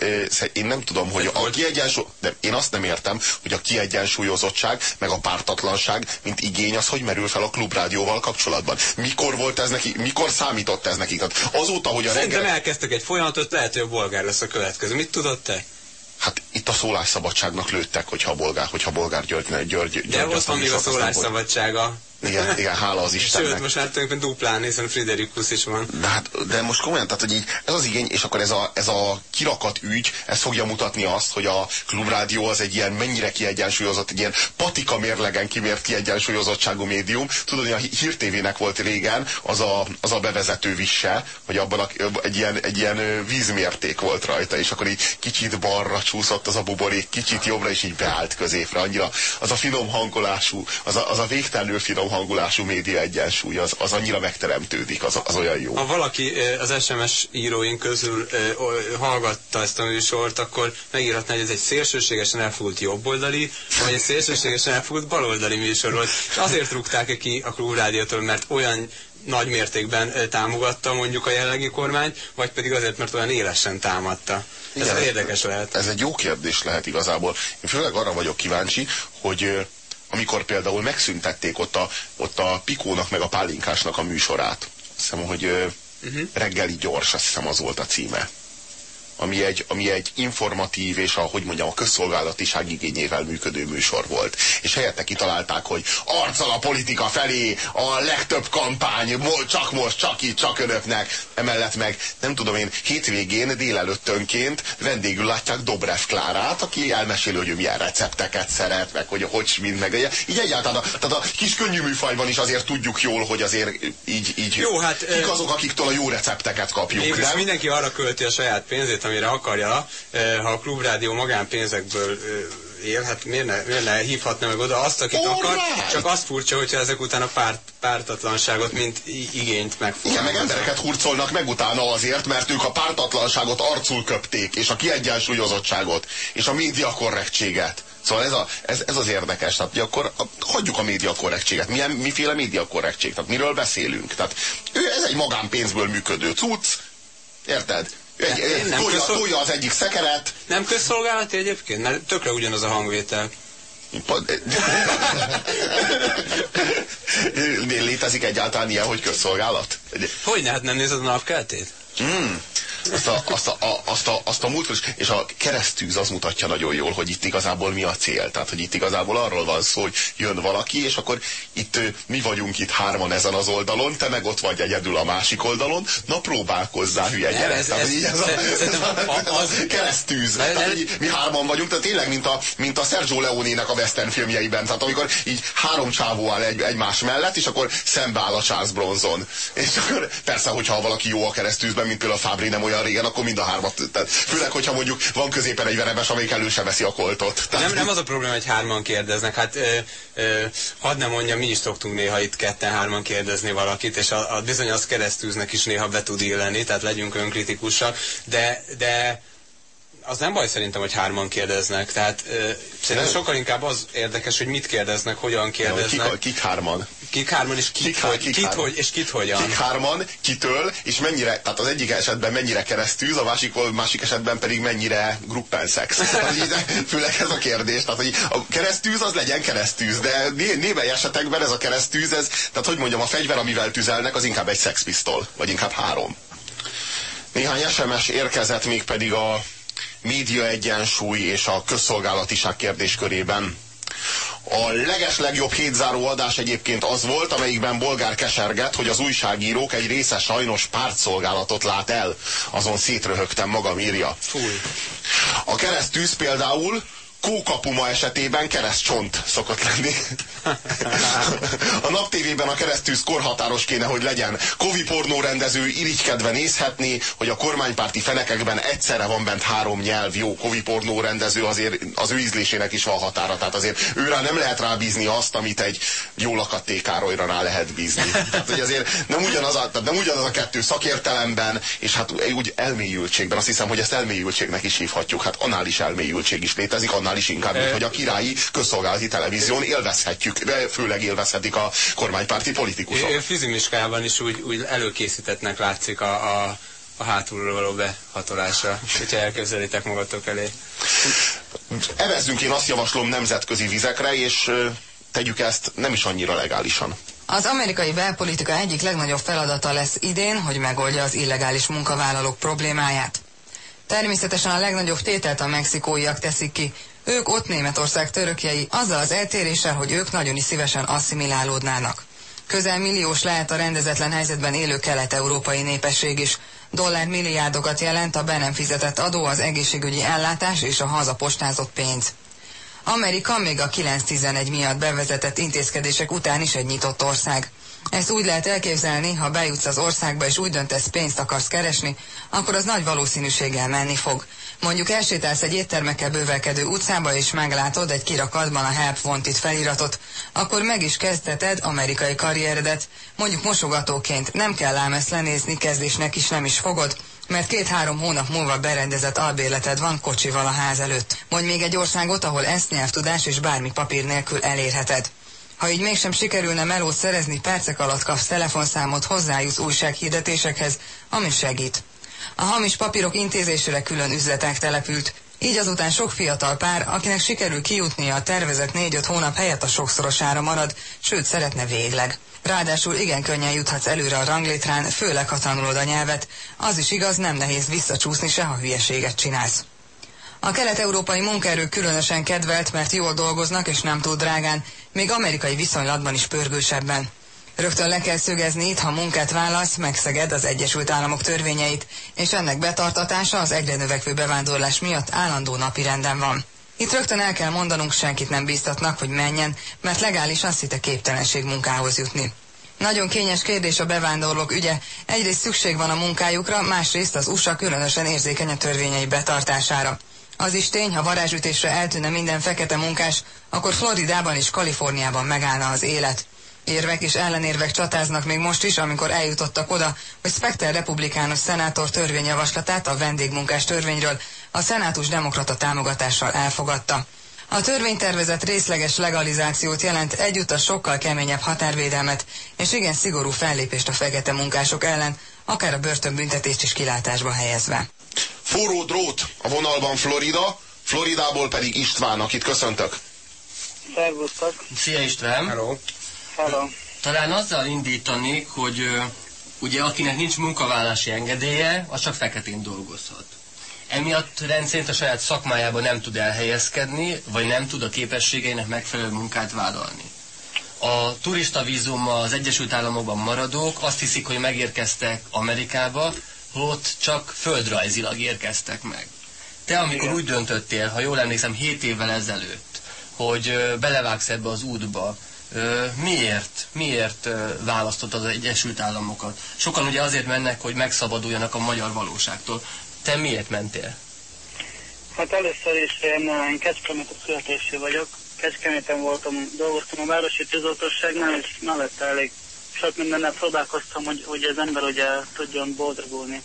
én nem tudom, hogy a kiegyensúly... De én azt nem értem, hogy a kiegyensúlyozottság, meg a pártatlanság, mint igény, az hogy merül fel a klubrádióval kapcsolatban. Mikor volt ez neki, mikor számított ez nekik? Tehát azóta, hogy a reggel... Szerintem elkezdtek egy folyamatot, lehet, hogy a bolgár lesz a következő. Mit tudod te? Hát itt a szólásszabadságnak lőttek, hogyha a bolgár, hogyha a bolgár György, György, György De ott van még a szólásszabadsága. Igen, igen, hála az Istennek. Sőt, most már tulajdonképpen duplán, hiszen Friderikus is van. De, hát, de most komolyan, tehát, hogy így, ez az igény, és akkor ez a, ez a kirakat ügy, ez fogja mutatni azt, hogy a klubrádió az egy ilyen mennyire kiegyensúlyozott, egy ilyen patika mérlegen kimért kiegyensúlyozottságú médium. Tudod, hogy a hírtévének volt régen az a, az a bevezető visse, hogy abban a, egy, ilyen, egy ilyen vízmérték volt rajta, és akkor így kicsit balra csúszott az a buborék, kicsit jobbra, és így beállt középre. Annyira az a finom hangolású, az a, az a végtelenül finom hangulású média egyensúly, az, az annyira megteremtődik, az, az olyan jó. Ha valaki az SMS íróink közül hallgatta ezt a műsort, akkor megírhatná, hogy ez egy szélsőségesen elfogult jobboldali, vagy egy szélsőségesen elfogult baloldali műsor volt. És azért rúgták ki a klubrádiótól, mert olyan nagy mértékben támogatta mondjuk a jellegi kormány, vagy pedig azért, mert olyan élesen támadta. Ez Igen, érdekes lehet. Ez egy jó kérdés lehet igazából. Én főleg arra vagyok kíváncsi, hogy amikor például megszüntették ott a, ott a Pikónak meg a Pálinkásnak a műsorát. Azt hiszem, hogy uh-huh. reggeli gyors, azt hiszem az volt a címe. Ami egy, ami egy informatív és a, hogy mondjam, a közszolgálatiság igényével működő műsor volt. És helyette kitalálták, hogy arccal a politika felé a legtöbb kampány, csak most, csak itt, csak önöknek. Emellett meg, nem tudom én, hétvégén délelőttönként vendégül látják Dobrev Klárát, aki elmeséli, hogy ő milyen recepteket szeret, meg hogy hogy mind meg. Így egyáltalán, tehát a kis könnyű műfajban is azért tudjuk jól, hogy azért így, így Jó, hát, kik azok, akiktől a jó recepteket kapjuk. De... mindenki arra költi a saját pénzét, amire akarja. Ha a klubrádió magánpénzekből él, hát miért ne, miért ne hívhatna meg oda azt, akit All akar, right. csak azt furcsa, hogyha ezek után a párt, pártatlanságot, mint igényt Igen, meg embereket hurcolnak meg utána azért, mert ők a pártatlanságot arcul köpték, és a kiegyensúlyozottságot, és a média korrektséget. Szóval ez, a, ez, ez az érdekes. Tehát, akkor a, hagyjuk a média korrektséget. Milyen, miféle média korrektség? Tehát miről beszélünk? Tehát ő, ez egy magánpénzből működő cucc, érted? Egy, Én nem tolja, közszol- tolja az egyik szekeret, Nem közszolgálati egyébként? Mert tökre ugyanaz a hangvétel. <laughs> Létezik egyáltalán ilyen, hogy közszolgálat? Hogy ne, hát nem nézed a napkeltét? Mm. Azt a, azt, a, a, azt, a, azt a múltkor is, és a keresztűz az mutatja nagyon jól, hogy itt igazából mi a cél. Tehát, hogy itt igazából arról van szó, hogy jön valaki, és akkor itt mi vagyunk itt hárman ezen az oldalon, te meg ott vagy egyedül a másik oldalon, na próbálkozzá, hülye gyerek. ez- Tehát, ez- így ez ez a- a az- keresztűz. De- Tehát, hogy mi hárman vagyunk, tehát tényleg, mint a, mint a Sergio Leone-nek a western filmjeiben. Tehát amikor így három csávó áll egy, egymás mellett, és akkor szembeáll a Charles Bronson. És akkor persze, hogyha valaki jó a keresztűzben, mint például a Fabri nem olyan régen, akkor mind a hármat. Tehát, főleg, hogyha mondjuk van középen egy verebes, amelyik elő se veszi a koltot. Tehát, Nem, nem az a probléma, hogy hárman kérdeznek. Hát ö, ö, hadd nem mondjam, mi is szoktunk néha itt ketten-hárman kérdezni valakit, és a, a bizony az keresztűznek is néha be tud illeni, tehát legyünk önkritikusak, de, de az nem baj szerintem, hogy hárman kérdeznek. Tehát ö, szerintem sokkal inkább az érdekes, hogy mit kérdeznek, hogyan kik, kérdeznek. kik hárman? Kik hárman, és kit, Kik hogy, kik kit, hárman? hogy, és kit hogyan. Kik hárman, kitől, és mennyire, tehát az egyik esetben mennyire keresztűz, a másik, másik esetben pedig mennyire gruppenszex. Tehát, így, <laughs> főleg ez a kérdés. Tehát, hogy a keresztűz az legyen keresztűz, de né- némely esetekben ez a keresztűz, ez, tehát hogy mondjam, a fegyver, amivel tüzelnek, az inkább egy szexpisztol, vagy inkább három. Néhány SMS érkezett még pedig a média egyensúly és a közszolgálatiság kérdéskörében. A leges legjobb hétzáró adás egyébként az volt, amelyikben Bolgár keserget, hogy az újságírók egy része sajnos pártszolgálatot lát el. Azon szétröhögtem magam írja. Fúj. A keresztűz például kókapuma esetében keresztcsont szokott lenni. <laughs> A naptévében a keresztűz korhatáros kéne, hogy legyen. Kovi pornó rendező irigykedve nézhetné, hogy a kormánypárti fenekekben egyszerre van bent három nyelv. Jó, Kovi pornó rendező azért az ő ízlésének is van határa. Tehát azért őre nem lehet rábízni azt, amit egy jó lakatté Károlyra rá lehet bízni. Tehát, hogy azért nem ugyanaz a, tehát nem ugyanaz a kettő szakértelemben, és hát úgy elmélyültségben, azt hiszem, hogy ezt elmélyültségnek is hívhatjuk. Hát annál is elmélyültség is létezik, annál is inkább, mint hogy a királyi közszolgálati televízión élvezhetjük, de főleg élvezhetik a kormánypárti politikusok. Fizimiskában is úgy, úgy előkészítettnek látszik a, a, a hátulról való behatolásra, hogyha elképzelitek magatok elé. Evezzünk, én azt javaslom nemzetközi vizekre, és tegyük ezt nem is annyira legálisan. Az amerikai belpolitika egyik legnagyobb feladata lesz idén, hogy megoldja az illegális munkavállalók problémáját. Természetesen a legnagyobb tételt a mexikóiak teszik ki. Ők ott Németország törökjei, azzal az eltéréssel, hogy ők nagyon is szívesen asszimilálódnának. Közel milliós lehet a rendezetlen helyzetben élő kelet-európai népesség is. Dollár milliárdokat jelent a be nem fizetett adó, az egészségügyi ellátás és a hazapostázott pénz. Amerika még a 9-11 miatt bevezetett intézkedések után is egy nyitott ország. Ezt úgy lehet elképzelni, ha bejutsz az országba és úgy döntesz pénzt akarsz keresni, akkor az nagy valószínűséggel menni fog. Mondjuk elsétálsz egy éttermekkel bővelkedő utcába és meglátod egy kirakatban a Help Wanted feliratot, akkor meg is kezdheted amerikai karrieredet. Mondjuk mosogatóként nem kell ám ezt lenézni, kezdésnek is nem is fogod, mert két-három hónap múlva berendezett albérleted van kocsival a ház előtt. Mondj még egy országot, ahol ezt nyelvtudás és bármi papír nélkül elérheted. Ha így mégsem sikerülne melót szerezni, percek alatt kapsz telefonszámot, hozzájutsz újsághirdetésekhez, ami segít. A hamis papírok intézésére külön üzletek települt, így azután sok fiatal pár, akinek sikerül kijutnia a tervezett négy-öt hónap helyett a sokszorosára marad, sőt szeretne végleg. Ráadásul igen könnyen juthatsz előre a ranglétrán, főleg ha tanulod a nyelvet. Az is igaz, nem nehéz visszacsúszni se, ha hülyeséget csinálsz. A kelet-európai munkaerő különösen kedvelt, mert jól dolgoznak és nem túl drágán, még amerikai viszonylatban is pörgősebben. Rögtön le kell szögezni ha munkát válasz, megszeged az Egyesült Államok törvényeit, és ennek betartatása az egyre növekvő bevándorlás miatt állandó napi renden van. Itt rögtön el kell mondanunk, senkit nem bíztatnak, hogy menjen, mert legális azt hitte képtelenség munkához jutni. Nagyon kényes kérdés a bevándorlók ügye. Egyrészt szükség van a munkájukra, másrészt az USA különösen érzékeny a törvényei betartására. Az is tény, ha varázsütésre eltűnne minden fekete munkás, akkor Floridában és Kaliforniában megállna az élet. Érvek és ellenérvek csatáznak még most is, amikor eljutottak oda, hogy Specter republikánus szenátor törvényjavaslatát a vendégmunkás törvényről a szenátus demokrata támogatással elfogadta. A törvénytervezet részleges legalizációt jelent egyúttal sokkal keményebb határvédelmet és igen szigorú fellépést a fekete munkások ellen, akár a börtönbüntetést is kilátásba helyezve. Forró drót a vonalban Florida, Floridából pedig István, akit köszöntök. Szervusztok. Szia István! Hello. Hello. Talán azzal indítanék, hogy ugye akinek nincs munkavállási engedélye, az csak feketén dolgozhat. Emiatt rendszerint a saját szakmájában nem tud elhelyezkedni, vagy nem tud a képességeinek megfelelő munkát vállalni. A turista vízummal az Egyesült Államokban maradók azt hiszik, hogy megérkeztek Amerikába, ott csak földrajzilag érkeztek meg. Te, amikor Igen. úgy döntöttél, ha jól emlékszem, 7 évvel ezelőtt, hogy belevágsz ebbe az útba, miért, miért ö, választottad az Egyesült Államokat? Sokan ugye azért mennek, hogy megszabaduljanak a magyar valóságtól. Te miért mentél? Hát először is én, Kecskemét születésű vagyok. Kecskeméten voltam, dolgoztam a városi tűzoltóságnál, és mellette elég sok mindennel próbálkoztam, hogy, hogy az ember ugye tudjon boldogulni.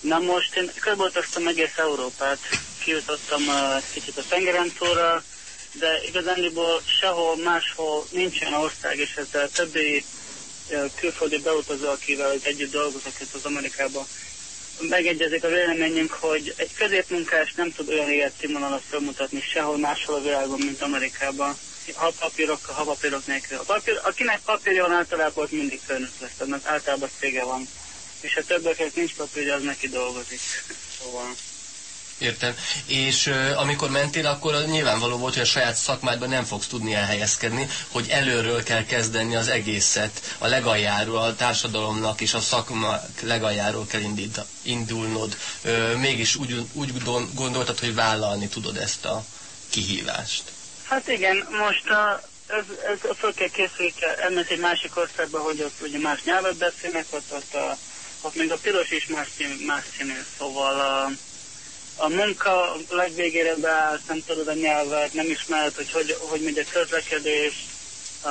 Na most én körbeutaztam egész Európát, kijutottam uh, kicsit a tengeren túlra, de igazándiból sehol máshol nincs olyan ország, és ezzel többi külföldi beutazó, akivel együtt dolgozok itt az Amerikában, megegyezik a véleményünk, hogy egy középmunkás nem tud olyan életszínvonalat felmutatni sehol máshol a világon, mint Amerikában. Ha papírok, ha papírok nélkül. A papír, akinek papírja van általában, ott mindig főnök lesz, annak általában cége van. És ha többeknek nincs papírja, az neki dolgozik. Szóval. Értem. És ö, amikor mentél, akkor nyilvánvaló volt, hogy a saját szakmádban nem fogsz tudni elhelyezkedni, hogy előről kell kezdeni az egészet, a legaljáról, a társadalomnak és a szakma legaljáról kell indít, indulnod. Ö, mégis úgy, úgy gondoltad, hogy vállalni tudod ezt a kihívást. Hát igen, most a, ez, ez föl kell készülni, ennek egy másik országba, hogy ott ugye más nyelvet beszélnek, ott, ott, a, ott még a piros is más, szín, más színű, szóval a, a munka legvégére beáll, nem tudod a nyelvet, nem ismered, hogy hogy, hogy megy a közlekedés, a,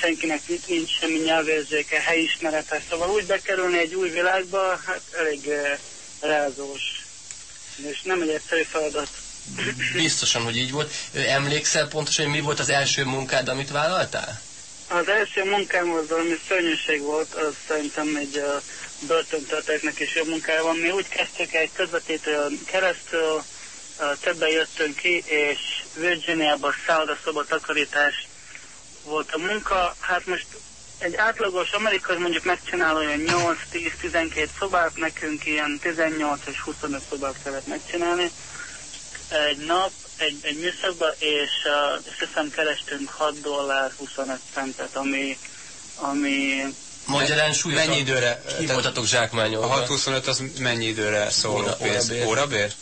senkinek nincs- semmi nyelvérzéke, helyismerete, szóval úgy bekerülni egy új világba, hát elég eh, rázós, és nem egy egyszerű feladat. Biztosan, hogy így volt. Emlékszel pontosan, hogy mi volt az első munkád, amit vállaltál? Az első munkám az, ami szörnyűség volt, az szerintem egy uh, börtöntölteknek jó munkája van. Mi úgy kezdtük egy közvetítőn keresztül, többen jöttünk ki, és Virginiában szállodaszoba takarítás volt a munka. Hát most egy átlagos amerikai mondjuk megcsinál olyan 8-10-12 szobát, nekünk ilyen 18 és 25 szobát kellett megcsinálni egy nap, egy, egy műszakba, és uh, azt hiszem kerestünk 6 dollár 25 centet, ami, ami Magyarán súlyos. Mennyi időre? Ki tehát voltatok zsákmányolva? A 625 az mennyi időre szól Óra- a pénz? órabér. Órabér?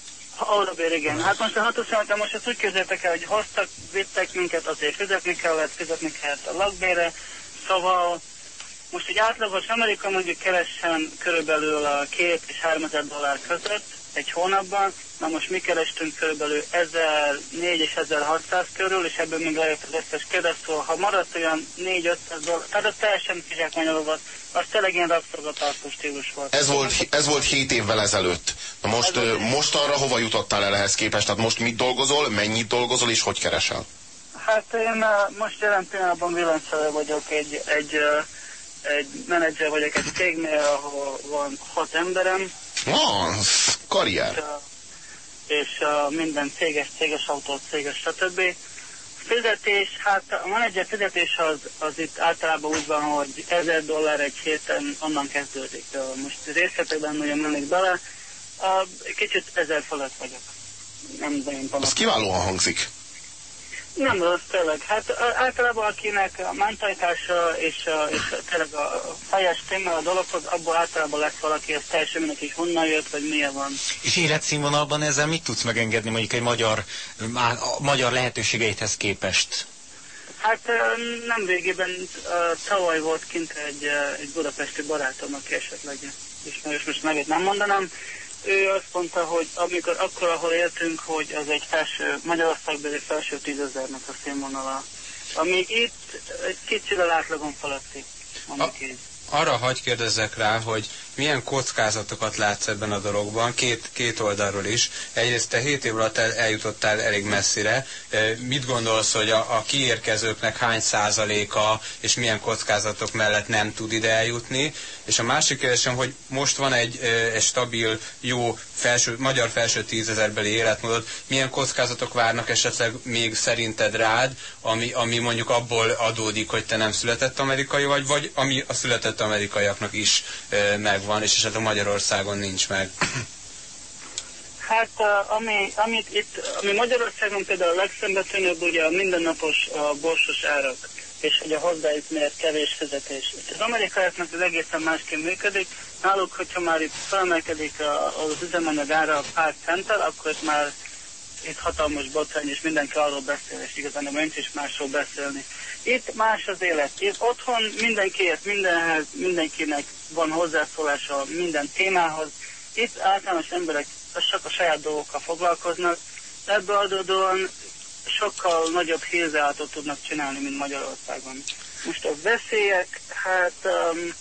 Órabér, igen. Hát most a 625 most ezt úgy képzeljétek el, hogy hoztak, vittek minket, azért fizetni kellett, fizetni kellett a lakbére, szóval most egy átlagos Amerika mondjuk keressen körülbelül a 2 és 3 ezer dollár között egy hónapban, na most mi kerestünk körülbelül 1004 és 1600 körül, és ebből még lejött az összes kereszt, szóval ha maradt olyan 4-500 dollár, tehát az teljesen kizsákmányolva volt, az tényleg ilyen rabszolgatartó stílus volt. Ez volt, ez volt 7 évvel ezelőtt. Na most, ö, most arra hova jutottál el ehhez képest? Tehát most mit dolgozol, mennyit dolgozol és hogy keresel? Hát én most jelen pillanatban villanszerelő vagyok, egy, egy, egy menedzser vagyok egy cégnél, ahol van hat emberem, Ah, karrier. és, és minden céges, céges autó, céges, stb. Fizetés, hát a menedzser fizetés az, az itt általában úgy van, hogy 1000 dollár egy héten onnan kezdődik. Most részletekben nagyon mennék bele, kicsit ezer fölött vagyok. Nem nagyon Az kiválóan hangzik. Nem rossz, tényleg. Hát általában akinek a mentajtása és, a, és a, tényleg a fejes téma a dologhoz, abból általában lesz valaki, ez teljesen mindegy, hogy honnan jött, vagy milyen van. És életszínvonalban ezzel mit tudsz megengedni mondjuk egy magyar, a magyar lehetőségeithez képest? Hát nem végében tavaly volt kint egy, egy budapesti barátom, aki esetleg ismerős, most nevét nem mondanám, ő azt mondta, hogy amikor akkor, ahol éltünk, hogy az egy felső, Magyarországban egy felső tízezernek a színvonala. Ami itt egy kicsivel átlagon feletti. Arra hagy kérdezzek rá, hogy milyen kockázatokat látsz ebben a dologban, két, két oldalról is. Egyrészt te 7 év alatt el, eljutottál elég messzire. Mit gondolsz, hogy a, a kiérkezőknek hány százaléka és milyen kockázatok mellett nem tud ide eljutni? És a másik kérdésem, hogy most van egy, egy stabil, jó felső, magyar felső tízezerbeli életmódot, milyen kockázatok várnak esetleg még szerinted rád, ami, ami mondjuk abból adódik, hogy te nem született amerikai vagy, vagy ami a született amerikaiaknak is megvan? Van, és esetleg Magyarországon nincs meg? Hát ami, amit itt, ami Magyarországon például a legszembetűnőbb ugye a mindennapos a borsos árak, és hogy a hozzájuk miért kevés fizetés. Az amerikaiaknak az egészen másként működik. Náluk, hogyha már itt felemelkedik az üzemanyag ára pár centtel, akkor itt már itt hatalmas botrány, és mindenki arról beszél, és igazán nem nincs is másról beszélni. Itt más az élet. Itt otthon mindenkiért, mindenhez, mindenkinek van hozzászólása minden témához. Itt általános emberek csak a saját dolgokkal foglalkoznak, ebből adódóan sokkal nagyobb hírzálatot tudnak csinálni, mint Magyarországon. Most a veszélyek, hát um,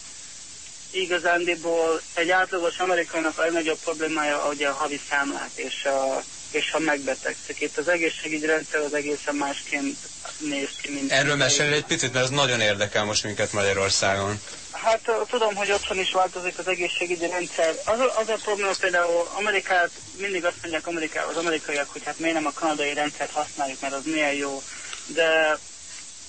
igazándiból egy átlagos amerikainak a legnagyobb problémája ugye a havi számlák és a és ha megbetegszik. Itt az egészségügyi rendszer az egészen másként néz ki, mint... Erről mesélj egy picit, mert ez nagyon érdekel most minket Magyarországon. Hát tudom, hogy otthon is változik az egészségügyi rendszer. Az, a, az a probléma például Amerikát, mindig azt mondják Ameriká, az amerikaiak, hogy hát miért nem a kanadai rendszert használjuk, mert az milyen jó. De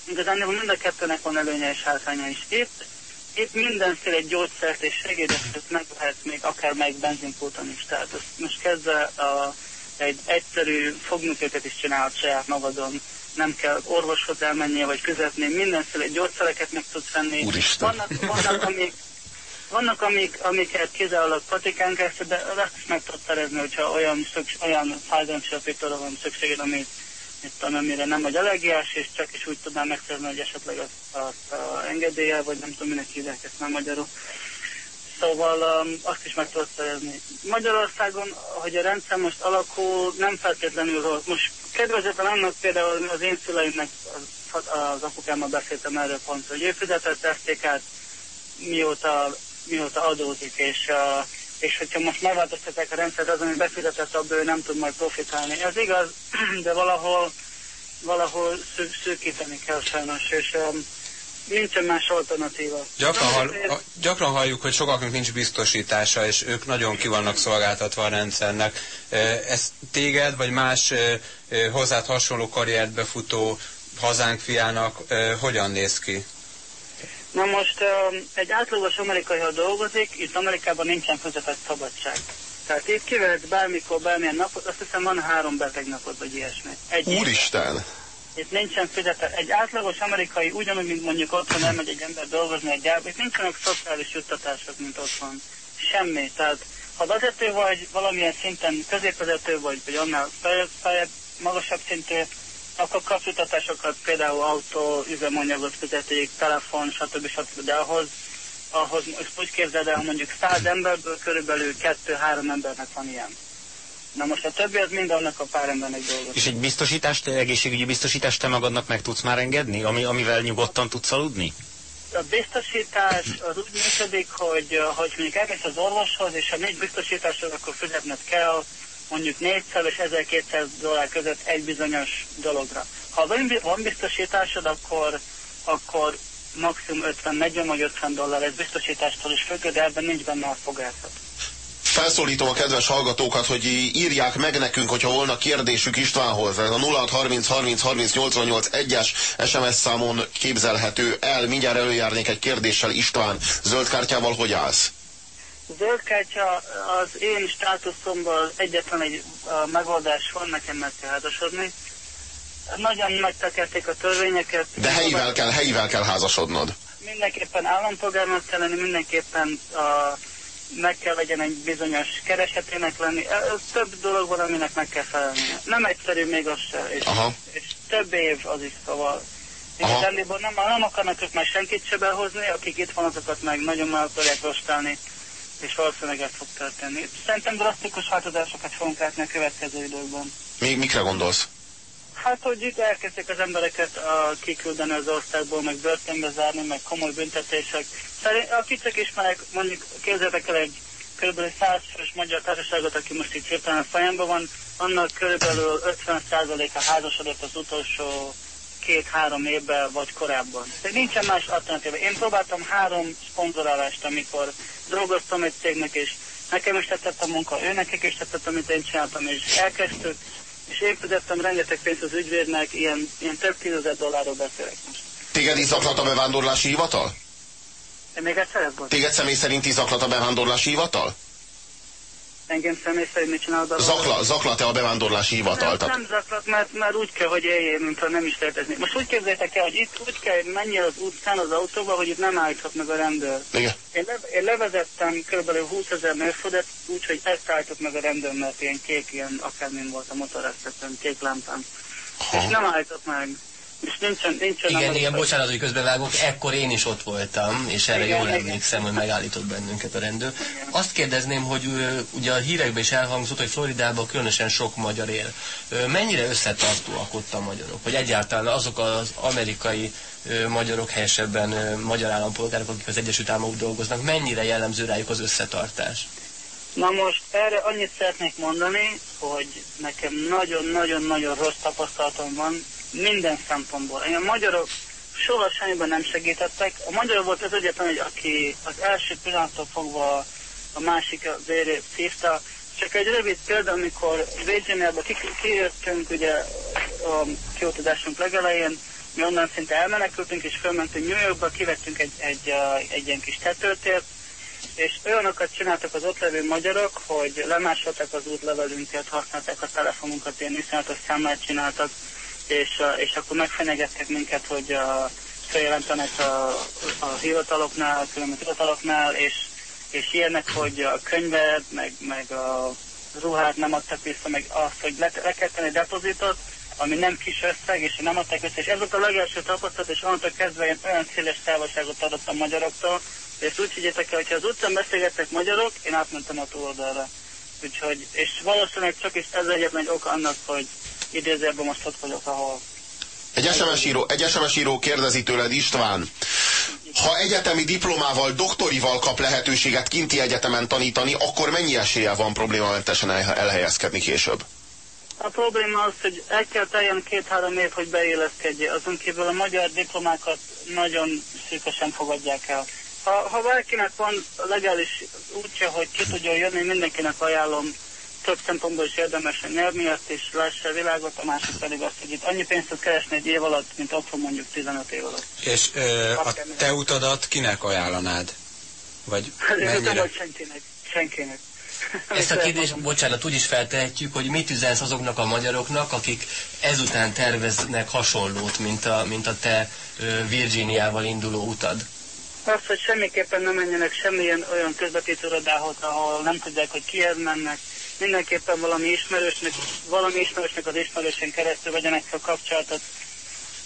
igazán mind a kettőnek van előnye és hátránya is. Itt, itt mindenféle gyógyszert és segédet meg lehet még akár meg benzinpulton is. Tehát most kezdve a egy egyszerű fogműtőket is csinálhat saját magadon, nem kell orvoshoz elmennie, vagy fizetni, mindenféle gyógyszereket meg tudsz venni. Úristen. Vannak, vannak amik, vannak, amik, amiket kizárólag patikán keresztül, de azt is meg tudod szerezni, hogyha olyan, szükség, olyan fájdalomcsillapítóra van szükséged, amit itt amire nem vagy allergiás, és csak is úgy tudnám megszerzni, hogy esetleg azt, azt a engedélye, vagy nem tudom, minek hívják ezt nem magyarul. Szóval um, azt is meg tudod szerezni. Magyarországon, hogy a rendszer most alakul, nem feltétlenül rossz. Most kedvezetlen annak például az én szüleimnek, az, az apukámmal beszéltem erről pont, hogy ő fizetett esztékát, mióta, mióta adózik, és, uh, és hogyha most megváltoztatják a rendszert, az, ami befizetett, abból ő nem tud majd profitálni. Ez igaz, <clears throat> de valahol, valahol szűkíteni kell sajnos, és um, nincsen más alternatíva. Gyakran, hall, gyakran halljuk, hogy sokaknak nincs biztosítása, és ők nagyon ki vannak szolgáltatva a rendszernek. Ez téged, vagy más hozzád hasonló karriert befutó hazánk fiának hogyan néz ki? Na most egy átlagos amerikai, ha dolgozik, itt Amerikában nincsen közvetett szabadság. Tehát itt kivehetsz bármikor, bármilyen napot, azt hiszem van három beteg napot, vagy ilyesmi. Egy Úristen! Évben itt nincsen fizetett. Egy átlagos amerikai ugyanúgy, mint mondjuk otthon elmegy egy ember dolgozni egy gyárba, itt nincsenek szociális juttatások, mint otthon. Semmi. Tehát ha vezető vagy, valamilyen szinten középvezető vagy, vagy annál feljebb, magasabb szintű, akkor kapsz jutatásokat, például autó, üzemanyagot fizetik, telefon, stb. stb. De ahhoz, ahhoz úgy képzeld el, mondjuk száz emberből körülbelül kettő-három embernek van ilyen. Na most a többi az mind annak a pár embernek dolgozik. És egy biztosítást, egészségügyi biztosítást te magadnak meg tudsz már engedni, ami, amivel nyugodtan tudsz aludni? A biztosítás az úgy működik, hogy, hogy mondjuk elmész az orvoshoz, és ha nincs biztosításod, akkor fizetned kell mondjuk 400 és 1200 dollár között egy bizonyos dologra. Ha van biztosításod, akkor, akkor maximum 50, 40 vagy 50 dollár, ez biztosítástól is függ, de ebben nincs benne a fogászat. Felszólítom a kedves hallgatókat, hogy írják meg nekünk, hogyha volna kérdésük Istvánhoz. Ez a 0630 30 30 88 1-es SMS számon képzelhető el. Mindjárt előjárnék egy kérdéssel István. Zöld kártyával hogy állsz? Zöld kártya az én státuszomban egyetlen egy megoldás van, nekem meg kell házasodni. Nagyon megtekerték a törvényeket. De helyivel kell, helyivel kell házasodnod. Mindenképpen állampolgárnak kell lenni, mindenképpen a, meg kell legyen egy bizonyos keresetének lenni. Ez több dolog van, aminek meg kell felelni. Nem egyszerű még az se, és, Aha. és több év az is, szóval. Igazából nem, nem akarnak ők már senkit se behozni, akik itt van, azokat meg nagyon meg akarják rostálni, és valószínűleg ez fog történni. Szerintem drasztikus változásokat fogunk látni a következő időkben. Még mikre gondolsz? Hát, hogy itt elkezdték az embereket a, kiküldeni az országból, meg börtönbe zárni, meg komoly büntetések. Szerint, akik csak ismerek, mondjuk képzeljétek el egy kb. 100 fős magyar társaságot, aki most itt hirtelen a fejemben van, annak kb. 50%-a házasodott az utolsó két-három évben vagy korábban. De nincsen más alternatíva. Én próbáltam három szponzorálást, amikor dolgoztam egy cégnek, és nekem is tetszett a munka, ő nekik is tetszett, amit én csináltam, és elkezdtük, és én fizettem rengeteg pénzt az ügyvédnek, ilyen, ilyen több tízezer dollárról beszélek most. Téged is zaklat a bevándorlási hivatal? Én még egyszer ezt. Téged személy szerint is zaklat a bevándorlási hivatal? Engem személy szerint mit csinál? Zakla, zaklat-e a bevándorlási hivatal? Nem, nem zaklat, mert, mert úgy kell, hogy éljél, mintha nem is létezni. Most úgy képzeljétek el, hogy itt úgy kell, hogy menjél az utcán az autóba, hogy itt nem állíthat meg a rendőr. Igen. Én, le, én levezettem kb. 20 ezer mérföldet, úgyhogy ezt állított meg a rendőr, mert ilyen kék, ilyen akármin volt a motoresztetőn, kék lámpám. És nem állított meg. És nincsen, nincsen Igen, igen, az- bocsánat, hogy közbevágok, ekkor én is ott voltam, és erre Igen, jól igen. emlékszem, hogy megállított bennünket a rendőr. Azt kérdezném, hogy ugye a hírekben is elhangzott, hogy Floridában különösen sok magyar él. Mennyire összetartóak ott a magyarok? Vagy egyáltalán azok az amerikai magyarok, helyesebben magyar állampolgárok, akik az Egyesült Államok dolgoznak, mennyire jellemző rájuk az összetartás? Na most erre annyit szeretnék mondani, hogy nekem nagyon-nagyon-nagyon rossz tapasztalatom van minden szempontból. Én a magyarok soha semmiben nem segítettek. A magyarok volt az egyetlen, hogy aki az első pillanattól fogva a másik vérét szívta. Csak egy rövid példa, amikor Virginiába ki- kijöttünk ugye a kiutazásunk legelején, mi onnan szinte elmenekültünk, és fölmentünk New Yorkba, kivettünk egy, egy, egy ilyen kis tetőtért, és olyanokat csináltak az ott levő magyarok, hogy lemásolták az útlevelünket, használták a telefonunkat, ilyen iszonyatos számlát csináltak, és, és akkor megfenyegettek minket, hogy uh, feljelentenek a, a hivataloknál, a különböző hivataloknál, és, és ilyenek, hogy a könyvet, meg, meg a ruhát nem adtak vissza, meg azt, hogy le, le kell tenni depozitot, ami nem kis összeg, és nem adták vissza. És ez volt a legelső tapasztalat, és onnantól kezdve én olyan széles távolságot adottam magyaroktól, és úgy higgyétek el, hogyha az utcán beszélgettek magyarok, én átmentem a túloldalra. Úgyhogy, és valószínűleg csak is ez egyetlen egy ok annak, hogy idézőjelben most ott vagyok, ahol Egy SMS író, egy SMS író kérdezi tőled István, ha egyetemi diplomával, doktorival kap lehetőséget kinti egyetemen tanítani, akkor mennyi esélye van problémamentesen el- elhelyezkedni később? A probléma az, hogy el kell teljen két-három év, hogy beilleszkedje. Azon kívül a magyar diplomákat nagyon szűkösen fogadják el. Ha, ha valakinek van legális útja, hogy ki tudjon jönni, mindenkinek ajánlom, több szempontból is érdemes nyelv miatt, és lássa a világot, a másik pedig azt, hogy itt annyi pénzt tud keresni egy év alatt, mint otthon mondjuk 15 év alatt. És ö, a te utadat kinek ajánlanád? Vagy <laughs> nem mennyire? vagy senkinek. Senkinek. <laughs> Ezt a kérdést, bocsánat, úgy is feltehetjük, hogy mit üzensz azoknak a magyaroknak, akik ezután terveznek hasonlót, mint a, mint a te Virginiával induló utad. Azt, hogy semmiképpen nem menjenek semmilyen olyan közvetítő irodához, ahol nem tudják, hogy kihez mennek. Mindenképpen valami ismerősnek, valami ismerősnek az ismerősén keresztül vegyenek fel kapcsolatot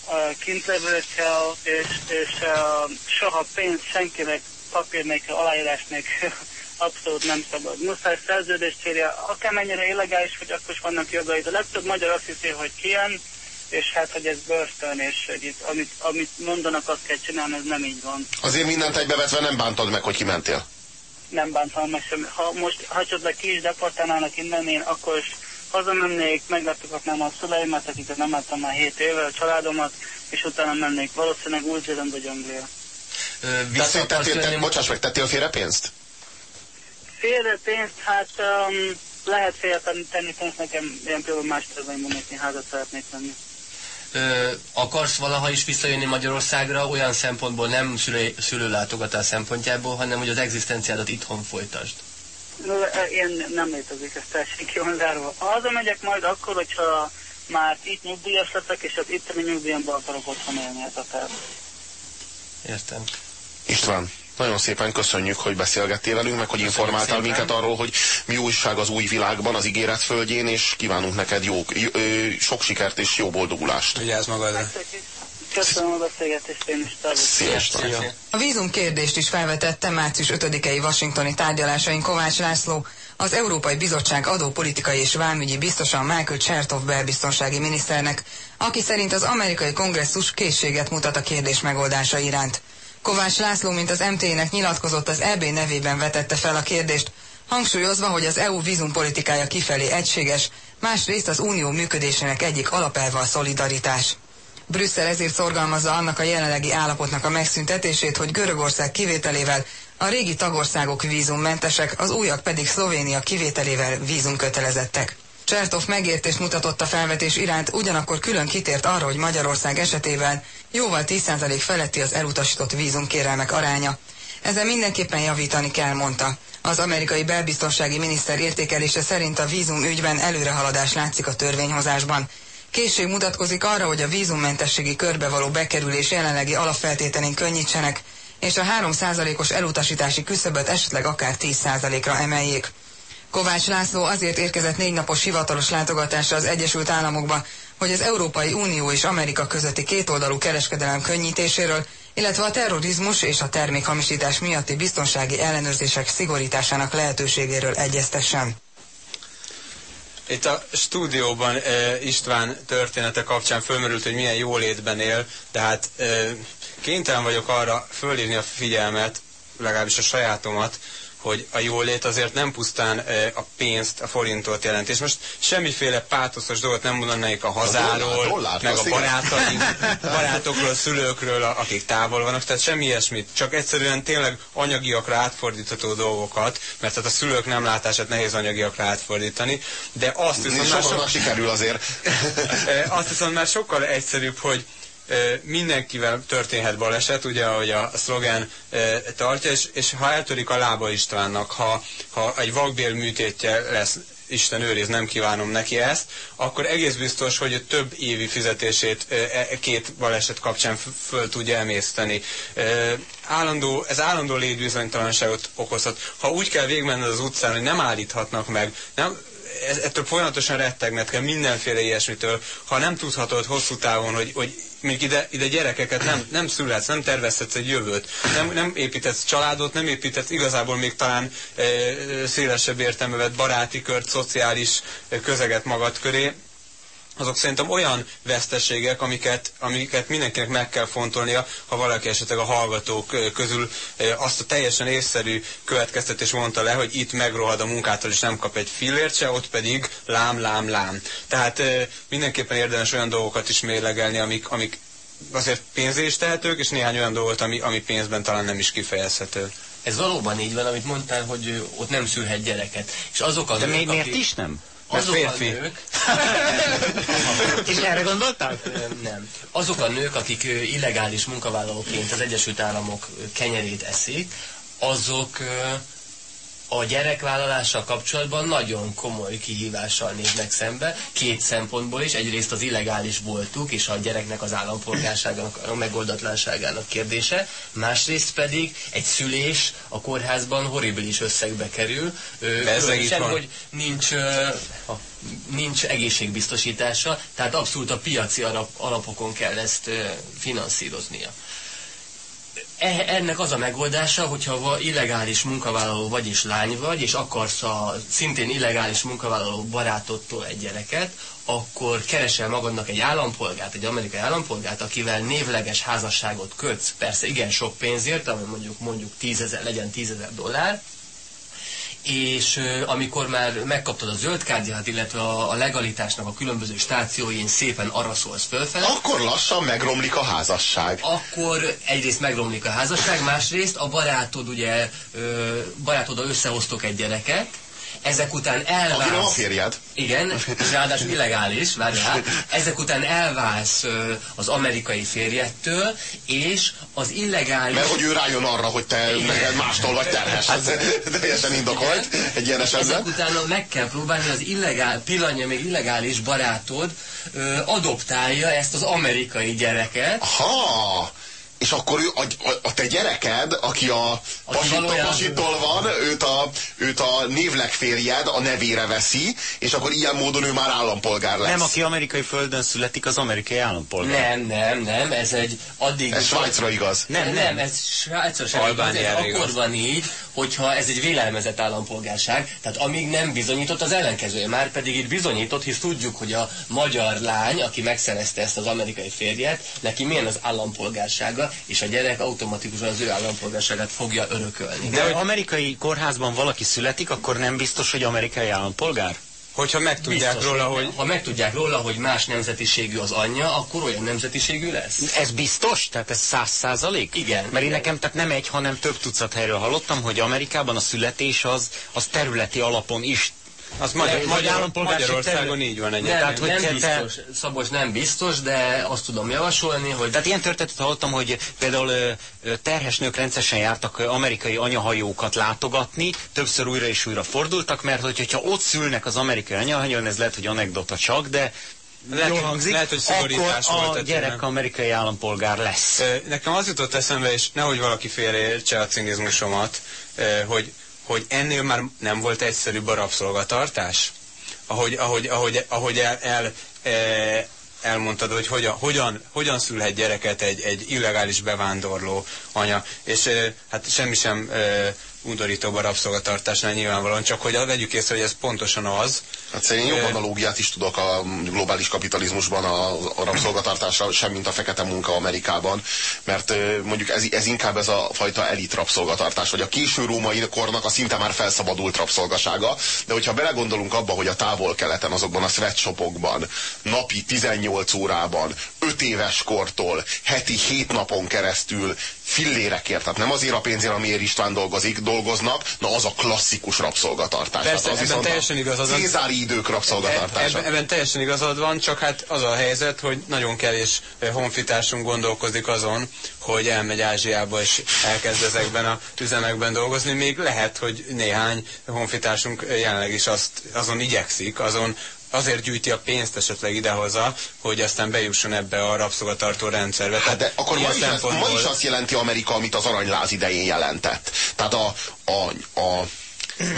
a kintlevőkkel, és, és uh, soha pénz senkinek papír nélkül, aláírás nélkül <laughs> abszolút nem szabad. Muszáj szerződést kérje, akármennyire illegális, hogy akkor is vannak jogai. De legtöbb magyar azt hiszi, hogy kijön, és hát, hogy ez börtön, és hogy itt, amit, amit mondanak, azt kell csinálni, ez nem így van. Azért mindent egybevetve nem bántad meg, hogy kimentél. Nem bántam meg semmi. Ha most hagyodnak ki is deportálnának innen, én akkor is hazamennék, meglátogatnám a szüleimet, akiket nem láttam már 7 éve, a családomat, és utána mennék valószínűleg Új-Zéland vagy Anglia. Ö, Tettél, Vissza akarsz tettél, jönni, tettél, bocsáss meg, tettél félre pénzt? Félre pénzt, hát um, lehet félretenni pénzt nekem, ilyen például más terveim van, házat szeretnék venni. Ö, akarsz valaha is visszajönni Magyarországra olyan szempontból, nem szülő, szülőlátogatás szempontjából, hanem hogy az egzisztenciádat itthon folytasd? Én nem létezik, ez teljesen ki van zárva. Hazamegyek majd akkor, hogyha már itt nyugdíjas leszek, és az itteni nyugdíjamban akarok otthon élni ez a terv. Értem. István, nagyon szépen köszönjük, hogy beszélgettél velünk, meg hogy informáltál minket arról, hogy mi újság az új világban, az ígéret földjén, és kívánunk neked jó, sok sikert és jó boldogulást. Vigyázz magadra. Köszönöm a beszélgetést, én is Szia, István. A vízum kérdést is felvetette március 5-i washingtoni tárgyalásain Kovács László, az Európai Bizottság adópolitikai és vámügyi biztosan Michael Chertoff belbiztonsági miniszternek, aki szerint az amerikai kongresszus készséget mutat a kérdés megoldása iránt. Kovács László, mint az MT-nek nyilatkozott, az EB nevében vetette fel a kérdést, hangsúlyozva, hogy az EU vízumpolitikája kifelé egységes, másrészt az unió működésének egyik alapelve a szolidaritás. Brüsszel ezért szorgalmazza annak a jelenlegi állapotnak a megszüntetését, hogy Görögország kivételével a régi tagországok vízummentesek, az újak pedig Szlovénia kivételével vízumkötelezettek. Csertov megértést mutatott a felvetés iránt, ugyanakkor külön kitért arra, hogy Magyarország esetében jóval 10% feletti az elutasított vízumkérelmek aránya. Ezen mindenképpen javítani kell, mondta. Az amerikai belbiztonsági miniszter értékelése szerint a vízum ügyben előrehaladás látszik a törvényhozásban. Készség mutatkozik arra, hogy a vízummentességi körbe való bekerülés jelenlegi alapfeltételén könnyítsenek, és a 3%-os elutasítási küszöböt esetleg akár 10%-ra emeljék. Kovács László azért érkezett négy napos hivatalos látogatásra az Egyesült Államokba, hogy az Európai Unió és Amerika közötti kétoldalú kereskedelem könnyítéséről, illetve a terrorizmus és a termékhamisítás miatti biztonsági ellenőrzések szigorításának lehetőségéről egyeztessen. Itt a stúdióban e, István története kapcsán fölmerült, hogy milyen jólétben él, de hát e, kénytelen vagyok arra fölhívni a figyelmet, legalábbis a sajátomat, hogy a jólét azért nem pusztán a pénzt, a forintot jelent. És most semmiféle pátoszos dolgot nem mondanék a hazáról, a dollár, dollár, meg a barátaink, barátokról, szülőkről, akik távol vannak, tehát semmi ilyesmit, csak egyszerűen tényleg anyagiakra átfordítható dolgokat, mert tehát a szülők nem látását nehéz anyagiakra átfordítani, de azt viszont már sok... sikerül azért. <laughs> azt viszont már sokkal egyszerűbb, hogy mindenkivel történhet baleset, ugye, ahogy a szlogen tartja, és, és ha eltörik a lába Istvánnak, ha, ha egy vakbél műtétje lesz, Isten őriz, nem kívánom neki ezt, akkor egész biztos, hogy a több évi fizetését e, két baleset kapcsán föl tudja emészteni. Állandó, ez állandó létbizonytalanságot okozhat. Ha úgy kell végigmenned az utcán, hogy nem állíthatnak meg, nem, ettől folyamatosan rettegned kell mindenféle ilyesmitől, ha nem tudhatod hosszú távon, hogy, hogy még ide, ide gyerekeket nem, nem születsz, nem tervezhetsz egy jövőt, nem, nem építesz családot, nem építesz igazából még talán e, szélesebb értelme vett baráti kört, szociális közeget magad köré, azok szerintem olyan veszteségek, amiket, amiket mindenkinek meg kell fontolnia, ha valaki esetleg a hallgatók közül azt a teljesen észszerű következtetés mondta le, hogy itt megrohad a munkától, és nem kap egy fillért se, ott pedig lám, lám, lám. Tehát mindenképpen érdemes olyan dolgokat is mérlegelni, amik, amik azért pénzé is tehetők, és néhány olyan dolgot, ami, ami pénzben talán nem is kifejezhető. Ez valóban így van, amit mondtál, hogy ott nem szülhet gyereket. És azok az De nők, miért akik... is nem? Mert azok férfi. A nők, <laughs> És erre gondoltál? Nem. Azok a nők, akik illegális munkavállalóként az Egyesült Államok kenyerét eszik, azok a gyerekvállalással kapcsolatban nagyon komoly kihívással néznek szembe, két szempontból is. Egyrészt az illegális voltuk és a gyereknek az állampolgárságának, a megoldatlanságának kérdése, másrészt pedig egy szülés a kórházban horribilis összegbe kerül. Különösen, hogy nincs, nincs egészségbiztosítása, tehát abszolút a piaci alapokon kell ezt finanszíroznia. E, ennek az a megoldása, hogyha illegális munkavállaló vagy és lány vagy, és akarsz a szintén illegális munkavállaló barátottól egy gyereket, akkor keresel magadnak egy állampolgárt, egy amerikai állampolgárt, akivel névleges házasságot kötsz, persze igen sok pénzért, ami mondjuk mondjuk tízezer, legyen tízezer dollár, és amikor már megkaptad a zöld kártyát, illetve a, a legalitásnak a különböző stációin szépen araszolsz fölfele, Akkor lassan megromlik a házasság. akkor egyrészt megromlik a házasság, másrészt a barátod ugye, ö, barátoddal összehoztok egy gyereket, ezek után Aki nem a elválsz. férjed. Igen, és ráadásul illegális, várjál. Ezek után elválsz az amerikai férjettől, és az illegális... Mert hogy ő rájön arra, hogy te neked mástól vagy terhes. Ez teljesen indokolt egy ilyen Ezek esetben. utána meg kell próbálni az illegál, pillanja még illegális barátod adoptálja ezt az amerikai gyereket, Ha! És akkor ő, a, a, a te gyereked, aki a pasitól van, őt a, őt a névleg férjed a nevére veszi, és akkor ilyen módon ő már állampolgár lesz. Nem, aki amerikai földön születik, az amerikai állampolgár. Nem, nem, nem, ez egy addig... Ez Svájcra igaz. Nem, nem, ez Svájcra sem igaz, ez akkor igaz. van így, hogyha ez egy vélelmezett állampolgárság, tehát amíg nem bizonyított az ellenkezője, már pedig itt bizonyított, hisz tudjuk, hogy a magyar lány, aki megszerezte ezt az amerikai férjet, neki milyen az állampolgársága, és a gyerek automatikusan az ő állampolgárságát fogja örökölni. De ha amerikai kórházban valaki születik, akkor nem biztos, hogy amerikai állampolgár? Hogyha megtudják Biztos, róla, hogy hogy ha megtudják róla, hogy más nemzetiségű az anyja, akkor olyan nemzetiségű lesz. Ez biztos? Tehát ez száz százalék? Igen. Mert én nekem tehát nem egy, hanem több tucat helyről hallottam, hogy Amerikában a születés az, az területi alapon is. Az Magyar, Magyar, állampolgárság Magyarországon terület- így van Nem, egyébként. Tehát, hogy nem te- biztos, Szabos nem biztos, de azt tudom javasolni, hogy Tehát ilyen történetet hallottam, hogy például terhes nők rendszeresen jártak amerikai anyahajókat látogatni, többször újra és újra fordultak, mert hogy- hogyha ott szülnek az amerikai anyahajón, ez lehet, hogy anekdota csak, de Lehet, jól hogy- hangzik, lehet, hogy akkor szigorítás volt, a tehát gyerek nem. amerikai állampolgár lesz. Nekem az jutott eszembe, és nehogy valaki félreértse a cinizmusomat, ö, hogy, hogy ennél már nem volt egyszerűbb a rabszolgatartás? Ahogy, ahogy, ahogy, ahogy el, el, e, elmondtad, hogy hogyan, hogyan, hogyan szülhet gyereket egy, egy illegális bevándorló anya. És ö, hát semmi sem ö, undorítóbb a rabszolgatartásnál nyilvánvalóan, csak hogy vegyük észre, hogy ez pontosan az. Hát szerintem jobb analógiát is tudok a globális kapitalizmusban a, a rabszolgatartásra, sem mint a fekete munka Amerikában, mert mondjuk ez, ez inkább ez a fajta elit rabszolgatartás, vagy a késő római kornak a szinte már felszabadult rabszolgasága, de hogyha belegondolunk abba, hogy a távol-keleten, azokban a sweatshopokban, napi 18 órában, 5 éves kortól, heti 7 napon keresztül fillérekért, tehát nem azért a pénzért, amiért István dolgozik, dolgoznak, na az a klasszikus rabszolgatartás. Persze, Tehát az ebben teljesen igazad van. Cézári idők rabszolgatartása. Ebben, ebben teljesen igazad van, csak hát az a helyzet, hogy nagyon kevés eh, honfitársunk gondolkozik azon, hogy elmegy Ázsiába és elkezd ezekben a üzemekben dolgozni. Még lehet, hogy néhány honfitársunk jelenleg is azt, azon igyekszik, azon azért gyűjti a pénzt esetleg idehoza, hogy aztán bejusson ebbe a rabszolgatartó rendszerbe. Hát de akkor ma is, ez, ma szempontból- is azt jelenti Amerika, amit az aranyláz idején jelentett. Tehát a, a, a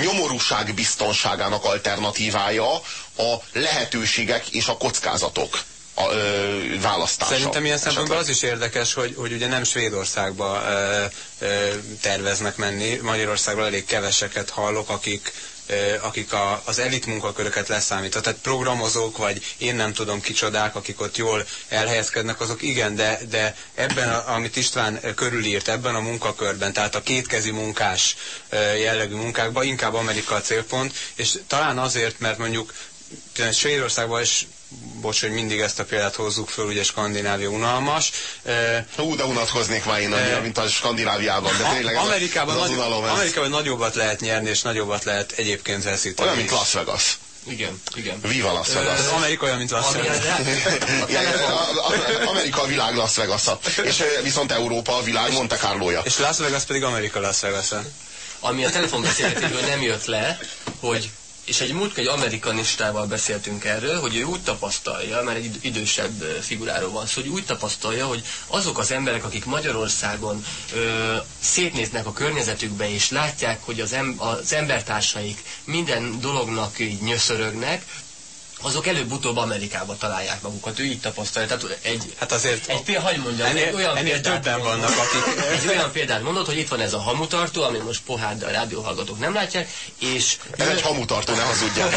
nyomorúság biztonságának alternatívája a lehetőségek és a kockázatok a, ö, választása. Szerintem ilyen szempontból az is érdekes, hogy, hogy ugye nem Svédországba ö, ö, terveznek menni. Magyarországról elég keveseket hallok, akik akik a, az elit munkaköröket leszámítva, tehát programozók, vagy én nem tudom kicsodák, akik ott jól elhelyezkednek, azok igen, de, de ebben, a, amit István körülírt, ebben a munkakörben, tehát a kétkezi munkás jellegű munkákban inkább Amerika a célpont, és talán azért, mert mondjuk Svédországban is bocs, hogy mindig ezt a példát hozzuk föl, ugye Skandinávia unalmas. Hú, de unatkoznék már én annyira, mint a Skandináviában, de tényleg ez a- Amerikában, ez az nagy, unalom, ez Amerikában nagyobbat lehet nyerni, és nagyobbat lehet egyébként veszíteni. olyan, mint. Las Vegas. igen, igen. Viva Las Vegas. Az Amerika olyan, mint Las Vegas. a- a- Amerika a világ Las vegas és ö, viszont Európa a világ Monte Carloja. És Las Vegas pedig Amerika Las vegas -a. ami a telefonbeszélgetésből nem jött le, hogy és egy múltkor egy amerikanistával beszéltünk erről, hogy ő úgy tapasztalja, mert egy id- idősebb figuráról van szó, hogy úgy tapasztalja, hogy azok az emberek, akik Magyarországon ö, szétnéznek a környezetükbe, és látják, hogy az, em, az embertársaik minden dolognak így nyöszörögnek, azok előbb-utóbb Amerikába találják magukat. Ő így tapasztalja. Tehát egy, Hát azért egy példa, hogy mondjam, ennél, egy olyan ennél példát többen vannak, akik... egy olyan példát mondott, hogy itt van ez a hamutartó, ami most pohár, de a rádióhallgatók nem látják, és Ez egy hamutartó, ne hazudjál.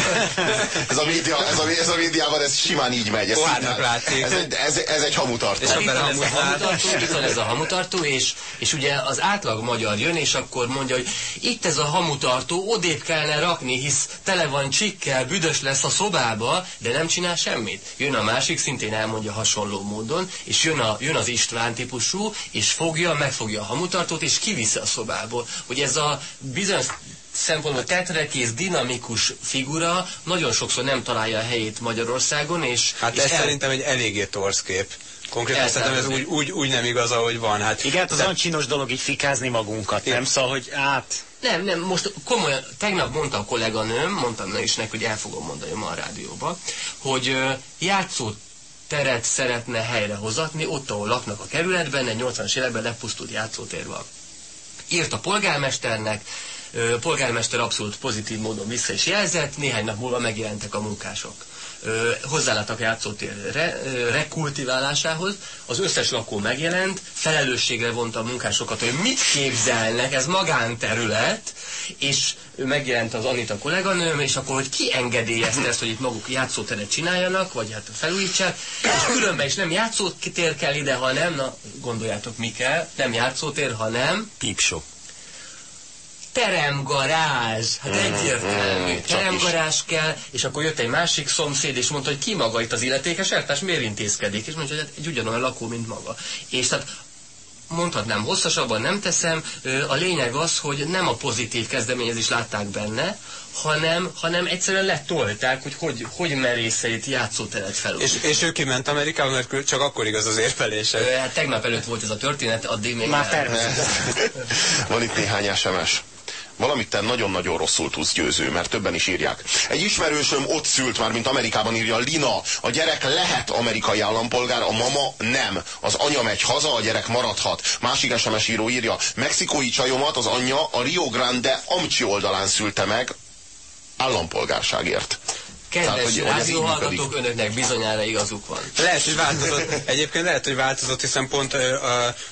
Ez a, média, ez, a, ez a médiában ez simán így megy. Ez, Pohárnak látszik. ez, egy- ez, ez egy hamutartó. És itt van, ez a hamutartó, itt van ez a hamutartó, és, és ugye az átlag magyar jön, és akkor mondja, hogy itt ez a hamutartó, odébb kellene rakni, hisz tele van csikkel, büdös lesz a szobába, de nem csinál semmit. Jön a másik, szintén elmondja hasonló módon, és jön, a, jön az István típusú, és fogja, megfogja a hamutartót, és kiviszi a szobából. Hogy ez a bizonyos szempontból tetrekész, dinamikus figura nagyon sokszor nem találja a helyét Magyarországon, és, Hát és ez el- szerintem egy eléggé torsz kép. Konkrétan szerintem ez úgy, úgy, úgy nem igaz, ahogy van. Hát Igen, hát az olyan csinos dolog így fikázni magunkat, nem? Szóval, hogy hát... Nem, nem, most komolyan, tegnap mondta a kolléganőm, mondtam is neki, hogy el fogom mondani ma a rádióba, hogy játszó teret szeretne helyrehozatni, ott, ahol laknak a kerületben, egy 80-as években lepusztult játszótér van. Írt a polgármesternek, polgármester abszolút pozitív módon vissza is jelzett, néhány nap múlva megjelentek a munkások. A játszótér re, rekultiválásához, az összes lakó megjelent, felelősségre vonta a munkásokat, hogy mit képzelnek, ez magánterület, és megjelent az Anita kolléganőm, és akkor, hogy ki engedélyezte ezt, hogy itt maguk játszóteret csináljanak, vagy hát felújítsák, és különben is nem játszótér kell ide, hanem, na gondoljátok mi kell, nem játszótér, hanem Pípsó. Teremgarázs, hát egyértelmű, is. teremgarázs kell, és akkor jött egy másik szomszéd, és mondta, hogy ki maga itt az illetékes eltárs, miért intézkedik, és mondja, hogy hát egy ugyanolyan lakó, mint maga. És tehát mondhatnám, hosszasabban nem teszem, a lényeg az, hogy nem a pozitív kezdeményezést látták benne, hanem, hanem egyszerűen letolták, hogy hogy, hogy merészeit játszóteret felújítani. és, és ő kiment Amerikába, mert csak akkor igaz az érvelése. Hát tegnap előtt volt ez a történet, addig még Már természetesen. <laughs> Van itt néhány SMS. Valamit te nagyon-nagyon rosszul tudsz győző, mert többen is írják. Egy ismerősöm ott szült már, mint Amerikában írja Lina. A gyerek lehet amerikai állampolgár, a mama nem. Az anya megy haza, a gyerek maradhat. Másik SMS író írja, mexikói csajomat az anyja a Rio Grande Amcsi oldalán szülte meg állampolgárságért. Kedves rádióhallgatók, önöknek bizonyára igazuk van. Lehet, hogy változott. Egyébként lehet, hogy változott, hiszen pont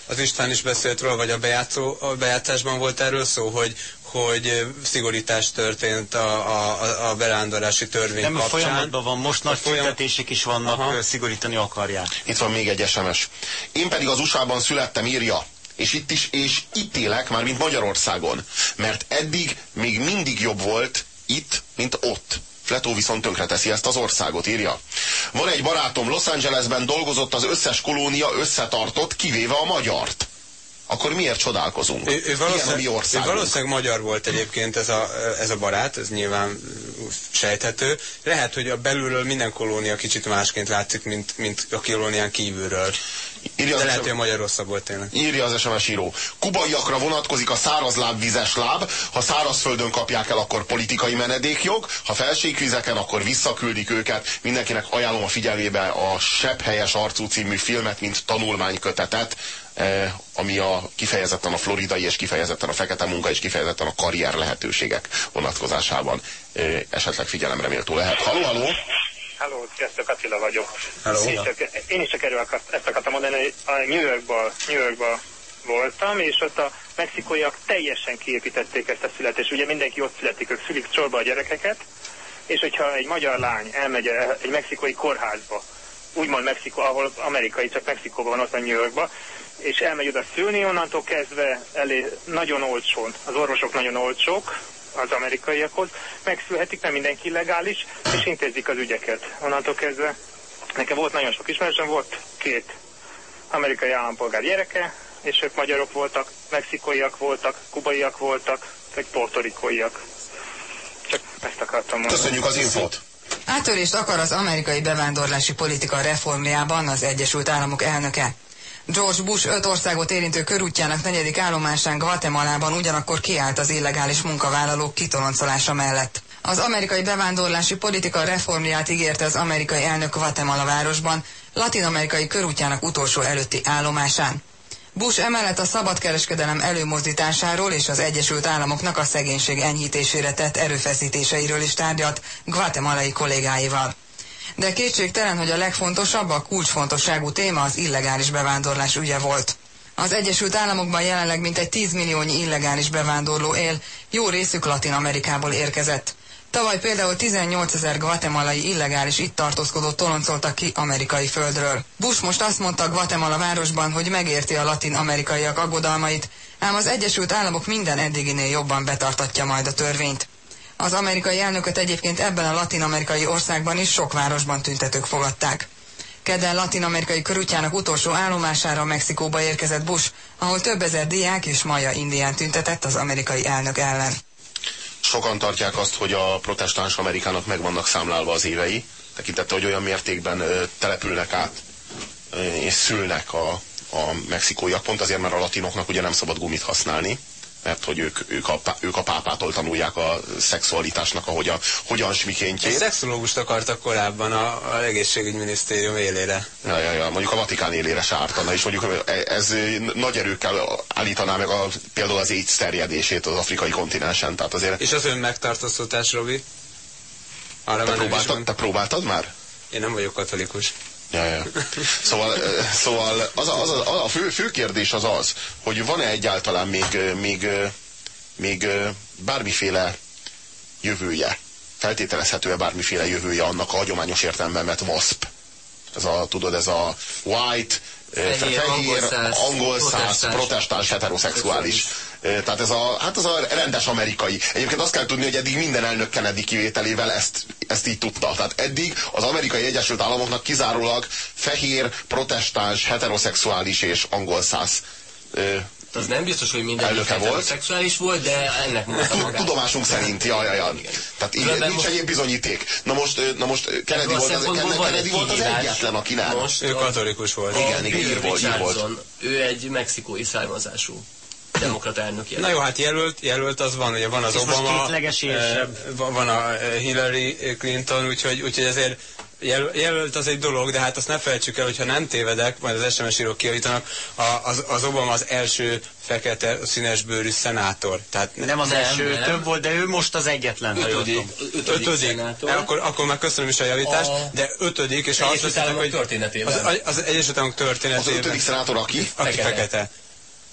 az István is beszélt róla, vagy a, bejátszó, a bejátszásban volt erről szó, hogy hogy szigorítás történt a, a, a berándorási törvény Nem, a kapcsán. folyamatban van, most nagy folyam- is vannak, Aha. szigorítani akarják. Itt van még egy SMS. Én pedig az USA-ban születtem, írja. És itt is, és itt élek, már mint Magyarországon. Mert eddig még mindig jobb volt itt, mint ott. Fletó viszont tönkreteszi ezt az országot, írja. Van egy barátom, Los Angelesben dolgozott, az összes kolónia összetartott, kivéve a magyart. Akkor miért csodálkozunk? Ő, ő, Ilyen valószínűleg, ő országunk. valószínűleg magyar volt egyébként ez a, ez a barát, ez nyilván sejthető. Lehet, hogy a belülről minden kolónia kicsit másként látszik, mint, mint a kolónián kívülről. Írja De lehet, hogy a magyar rosszabb volt tényleg. Írja az SMS író. Kubaiakra vonatkozik a szárazláb, vizes láb. Ha szárazföldön kapják el, akkor politikai menedékjog. Ha felségvizeken, akkor visszaküldik őket. Mindenkinek ajánlom a figyelmébe a Sebb helyes arcú című filmet, mint tanulmánykötetet, ami a kifejezetten a floridai és kifejezetten a fekete munka és kifejezetten a karrier lehetőségek vonatkozásában eh, esetleg figyelemre méltó lehet. Halló, halló! Halló, sziasztok, Attila vagyok. Hello. Én, is csak, én is csak erről akart, ezt akartam mondani, hogy a New Yorkba, New Yorkba voltam, és ott a mexikóiak teljesen kiépítették ezt a születést. Ugye mindenki ott születik, ők szülik sorba a gyerekeket, és hogyha egy magyar lány elmegy eh, egy mexikói kórházba, úgymond Mexikó, ahol amerikai, csak Mexikóban van, ott van New Yorkba, és elmegy oda szülni, onnantól kezdve elé nagyon olcsón, az orvosok nagyon olcsók, az amerikaiakhoz, megszülhetik, nem mindenki illegális, és intézik az ügyeket. Onnantól kezdve nekem volt nagyon sok ismerősöm, volt két amerikai állampolgár gyereke, és ők magyarok voltak, mexikóiak voltak, kubaiak voltak, vagy portorikóiak. Csak ezt akartam mondani. Köszönjük az infót! Áttörést akar az amerikai bevándorlási politika reformjában az Egyesült Államok elnöke. George Bush öt országot érintő körútjának negyedik állomásán Guatemalában ugyanakkor kiállt az illegális munkavállalók kitoloncolása mellett. Az amerikai bevándorlási politika reformját ígérte az amerikai elnök Guatemala városban, latin-amerikai körútjának utolsó előtti állomásán. Bush emellett a szabadkereskedelem előmozdításáról és az Egyesült Államoknak a szegénység enyhítésére tett erőfeszítéseiről is tárgyalt guatemalai kollégáival. De kétségtelen, hogy a legfontosabb, a kulcsfontosságú téma az illegális bevándorlás ügye volt. Az Egyesült Államokban jelenleg mintegy 10 milliónyi illegális bevándorló él, jó részük Latin Amerikából érkezett. Tavaly például 18 ezer guatemalai illegális itt tartózkodót toloncoltak ki amerikai földről. Bush most azt mondta Guatemala városban, hogy megérti a latin-amerikaiak aggodalmait, ám az Egyesült Államok minden eddiginél jobban betartatja majd a törvényt. Az amerikai elnököt egyébként ebben a latin-amerikai országban is sok városban tüntetők fogadták. Kedden latin-amerikai körútjának utolsó állomására Mexikóba érkezett Bush, ahol több ezer diák és maja indián tüntetett az amerikai elnök ellen. Sokan tartják azt, hogy a protestáns Amerikának meg vannak számlálva az évei, tekintette, hogy olyan mértékben települnek át és szülnek a, a mexikóiak, pont azért, mert a latinoknak ugye nem szabad gumit használni, mert hogy ők, ők, a, ők a pápától tanulják a szexualitásnak a hogyan, hogyan Egy smikéntjét. szexológust akartak korábban a, a egészségügyminisztérium élére. Ja, ja, ja, mondjuk a Vatikán élére se ártana, és mondjuk ez nagy erőkkel állítaná meg a, például az AIDS terjedését az afrikai kontinensen. Tehát azért És az ön megtartóztatás, Robi? Arra te próbáltad, te próbáltad már? Én nem vagyok katolikus. Ja, ja. Szóval, ö, szóval az a, az a, a fő, fő kérdés az az, hogy van-e egyáltalán még, ö, még, ö, még bármiféle jövője, feltételezhető-e bármiféle jövője annak a hagyományos értelemben vett WASP. Ez a, tudod, ez a white, ö, fe- Fehér, angol száz, protestáns, heteroszexuális. Tehát ez a, hát az a rendes amerikai. Egyébként azt kell tudni, hogy eddig minden elnök Kennedy kivételével ezt, ezt így tudta. Tehát eddig az amerikai Egyesült Államoknak kizárólag fehér, protestáns, heteroszexuális és angol száz Az nem biztos, hogy minden Elnöke volt. szexuális volt, de ennek mondta magát. Tudomásunk szerint, ja, ja, ja. Igen. Tehát így, nincs most- egyéb bizonyíték. Na most, na most Kennedy volt, az, Kennedy egy volt az egyetlen, aki nem. Most Ő katolikus volt. Igen, igen, ír volt, ír volt. Richardson, ő egy mexikói származású demokrata elnök Na jelölt. jó, hát jelölt, jelölt az van, ugye van az És Obama, eh, van a eh, Hillary Clinton, úgyhogy, úgyhogy ezért jel- jelölt az egy dolog, de hát azt ne felejtsük el, hogyha nem tévedek, majd az SMS írók kijavítanak, a, az, az Obama az első fekete színesbőrű szenátor. Tehát Nem az Nem, első, nem. több volt, de ő most az egyetlen. Ötödik. Ötödik ötödik. szenátor. E, Akkor, akkor már köszönöm is a javítást, A- de ötödik, és azt Egyesült Államok történetében. az, az Egyesült Államok Az történetében, ötödik szenátor aki? aki Fekete. fekete.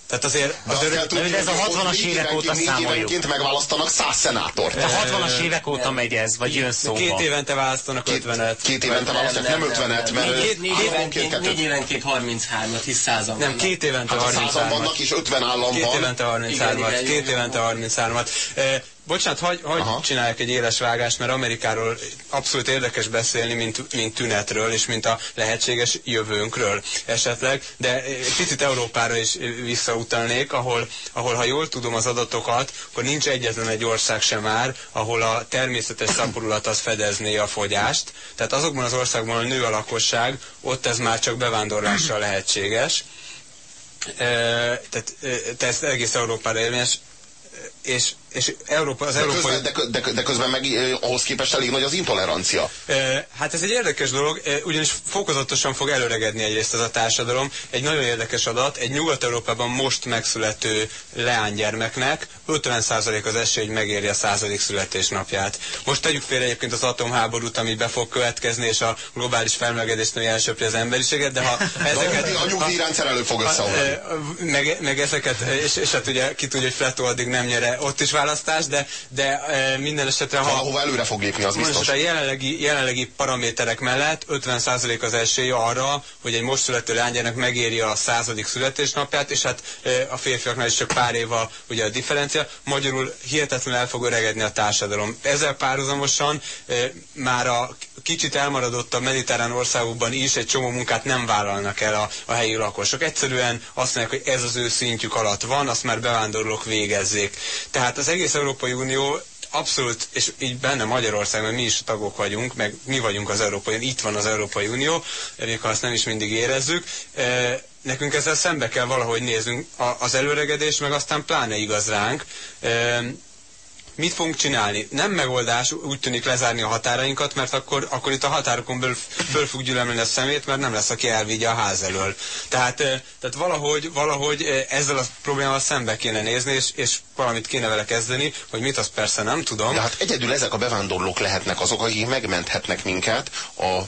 Tehát azért az kell tudni, ez a hogy 60-as négy évek óta számoljuk. évenként megválasztanak száz szenátort. De 60-as évek óta megy ez, vagy jön szóba. két évente választanak Két, 50-et. két évente választják, nem ötvenet, mert Négy, évenként, négy kettőt. évenként 33-at, hisz százan Nem, vannak. két évente Hát a százan 33 vannak, és 50 állam Két van. évente 33-at, Igen, igen, két évente 33-at. Bocsánat, hagy, hagy Aha. csináljak egy éles vágást, mert Amerikáról abszolút érdekes beszélni, mint, mint tünetről, és mint a lehetséges jövőnkről esetleg, de egy picit Európára is visszautalnék, ahol, ahol ha jól tudom az adatokat, akkor nincs egyetlen egy ország sem már, ahol a természetes szaporulat az fedezné a fogyást. Tehát azokban az országban, ahol nő a lakosság, ott ez már csak bevándorlással lehetséges. E, tehát e, te ezt egész Európára érvényes, és, és Európa, az De európai... közben, de, de, de közben meg ö, ahhoz képest elég nagy az intolerancia. Hát ez egy érdekes dolog, ugyanis fokozatosan fog előregedni egyrészt ez a társadalom. Egy nagyon érdekes adat, egy Nyugat-Európában most megszülető leánygyermeknek 50% az esély, hogy megéri a századik születésnapját. Most tegyük félre egyébként az atomháborút, ami be fog következni, és a globális felmelegedés női elsöpri az emberiséget, de ha <laughs> ezeket... a nyugdíjrendszer elő fog összeomlani. Meg, meg ezeket, és, és hát ugye ki tudja, hogy Fletó addig nem nyere ott is választás, de, de ö, minden esetre, ha, Valahova előre fog lépni, az most biztos. a jelenlegi, jelenlegi paraméterek mellett 50% az esély arra, hogy egy most születő lánygyermek megéri a századik születésnapját, és hát ö, a férfiaknál is csak pár év a, ugye a differencia. Magyarul hihetetlenül el fog öregedni a társadalom. Ezzel párhuzamosan ö, már a kicsit elmaradott a mediterrán országokban is egy csomó munkát nem vállalnak el a, a helyi lakosok. Egyszerűen azt mondják, hogy ez az ő szintjük alatt van, azt már bevándorlók végezzék. Tehát az egész Európai Unió abszolút, és így benne Magyarország, mert mi is tagok vagyunk, meg mi vagyunk az Európai itt van az Európai Unió, még ha azt nem is mindig érezzük, eh, nekünk ezzel szembe kell valahogy néznünk az előregedés, meg aztán pláne igaz ránk. Eh, mit fogunk csinálni? Nem megoldás úgy tűnik lezárni a határainkat, mert akkor, akkor itt a határokon belül föl fog gyűlölni a szemét, mert nem lesz, aki elvigye a ház elől. Tehát, eh, tehát valahogy, valahogy ezzel a problémával szembe kéne nézni, és, és valamit kéne vele kezdeni, hogy mit, azt persze nem tudom. De hát egyedül ezek a bevándorlók lehetnek azok, akik megmenthetnek minket a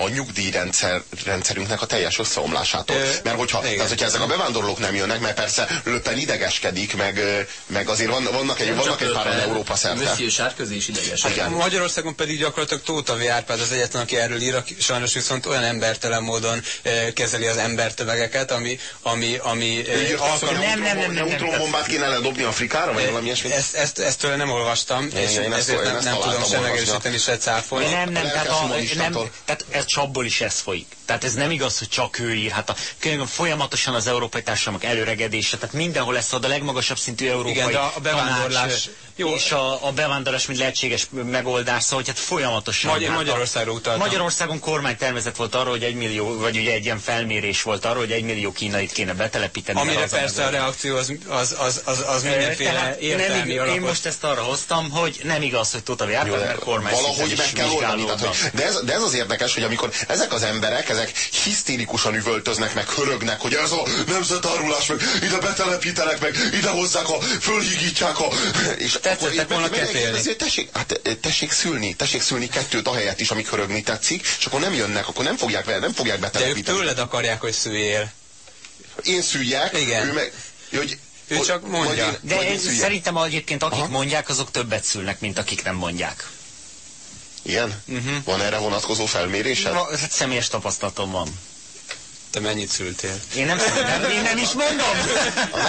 a nyugdíjrendszer rendszerünknek a teljes összeomlásától. Ö, mert hogyha, tehát, hogyha ezek a bevándorlók nem jönnek, mert persze Löppen idegeskedik, meg, meg azért van, vannak egy, vannak egy páran Európa szerte. Monsieur Sárközi is ideges. Hát, Magyarországon pedig gyakorlatilag Tóta V. Árpád az egyetlen, aki erről ír, sajnos viszont olyan embertelen módon e, kezeli az embertövegeket, ami, ami, ami alkalom... Nem, nem, nem, nem. Neutronbombát kéne ledobni Afrikára, vagy valami ilyesmi? Ezt, ezt, ezt tőle nem olvastam, és ezért nem, nem tudom sem megerősíteni, se cáfolni. Nem, nem, tehát, a, nem, tehát ez csapból is ez folyik. Tehát ez nem igaz, hogy csak ő ír. Hát a, folyamatosan az európai társadalmak előregedése, tehát mindenhol lesz a legmagasabb szintű európai Igen, de a bevándorlás... Tanács, jó. És a, a bevándorlás, mint lehetséges megoldás, szóval hogy hát folyamatosan. Magy hát Magyarországra utaltam. Magyarországon kormánytervezet volt arra, hogy egy millió, vagy ugye egy ilyen felmérés volt arra, hogy egy millió kínait kéne betelepíteni. Amire persze a reakció az, az, az, az, az mindenféle Tehát nem, Én most ezt arra hoztam, hogy nem igaz, hogy Tóta Járta, mert kormány Valahogy meg kell oldani. Tehát, hogy, de, ez, de ez az érdekes, hogy amikor ezek az emberek, ezek hisztérikusan üvöltöznek, meg hörögnek, hogy ez a nemzetárulás, meg ide betelepítenek, meg ide hozzák a, fölhigítják a... És Tetszettek volna ketélni. Tessék, hát, tessék szülni, tessék szülni kettőt ahelyett is, amik hörögni tetszik, és akkor nem jönnek, akkor nem fogják, nem fogják betelepíteni. De ők tőled akarják, hogy szüljél. Én szüljek, Igen. ő meg... Hogy, ő csak mondja. Én, De én szerintem egyébként akik Aha. mondják, azok többet szülnek, mint akik nem mondják. Igen? Uh-huh. Van erre vonatkozó felmérésed? Hát személyes tapasztalatom van. Te mennyit szültél? Én nem szültem, én nem is mondom. A, a,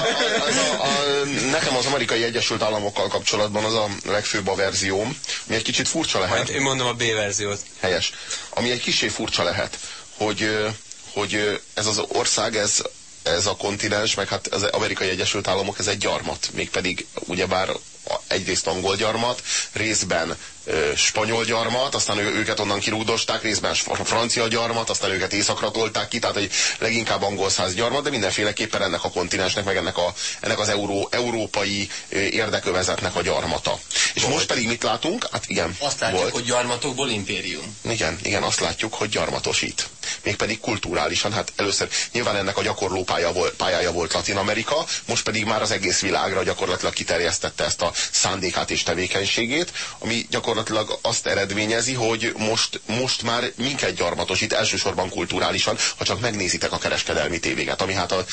a, a, nekem az amerikai Egyesült Államokkal kapcsolatban az a legfőbb a verzióm, ami egy kicsit furcsa lehet. Majd én mondom a B verziót. Helyes. Ami egy kicsit furcsa lehet, hogy, hogy ez az ország, ez ez a kontinens, meg hát az amerikai Egyesült Államok, ez egy gyarmat, mégpedig ugyebár egyrészt angol gyarmat, részben spanyol gyarmat, aztán őket onnan kirúgdosták, részben francia gyarmat, aztán őket északra tolták ki, tehát egy leginkább angol száz gyarmat, de mindenféleképpen ennek a kontinensnek, meg ennek, a, ennek az euró, európai érdekövezetnek a gyarmata. És volt. most pedig mit látunk? Hát igen. Azt látjuk, volt. hogy gyarmatokból impérium. Igen, igen, azt látjuk, hogy gyarmatosít. Mégpedig kulturálisan, hát először nyilván ennek a gyakorló pálya volt, pályája volt Latin Amerika, most pedig már az egész világra gyakorlatilag kiterjesztette ezt a szándékát és tevékenységét, ami gyakorlatilag azt eredményezi, hogy most, most már minket gyarmatosít, elsősorban kulturálisan, ha csak megnézitek a kereskedelmi tévéget, ami hát a,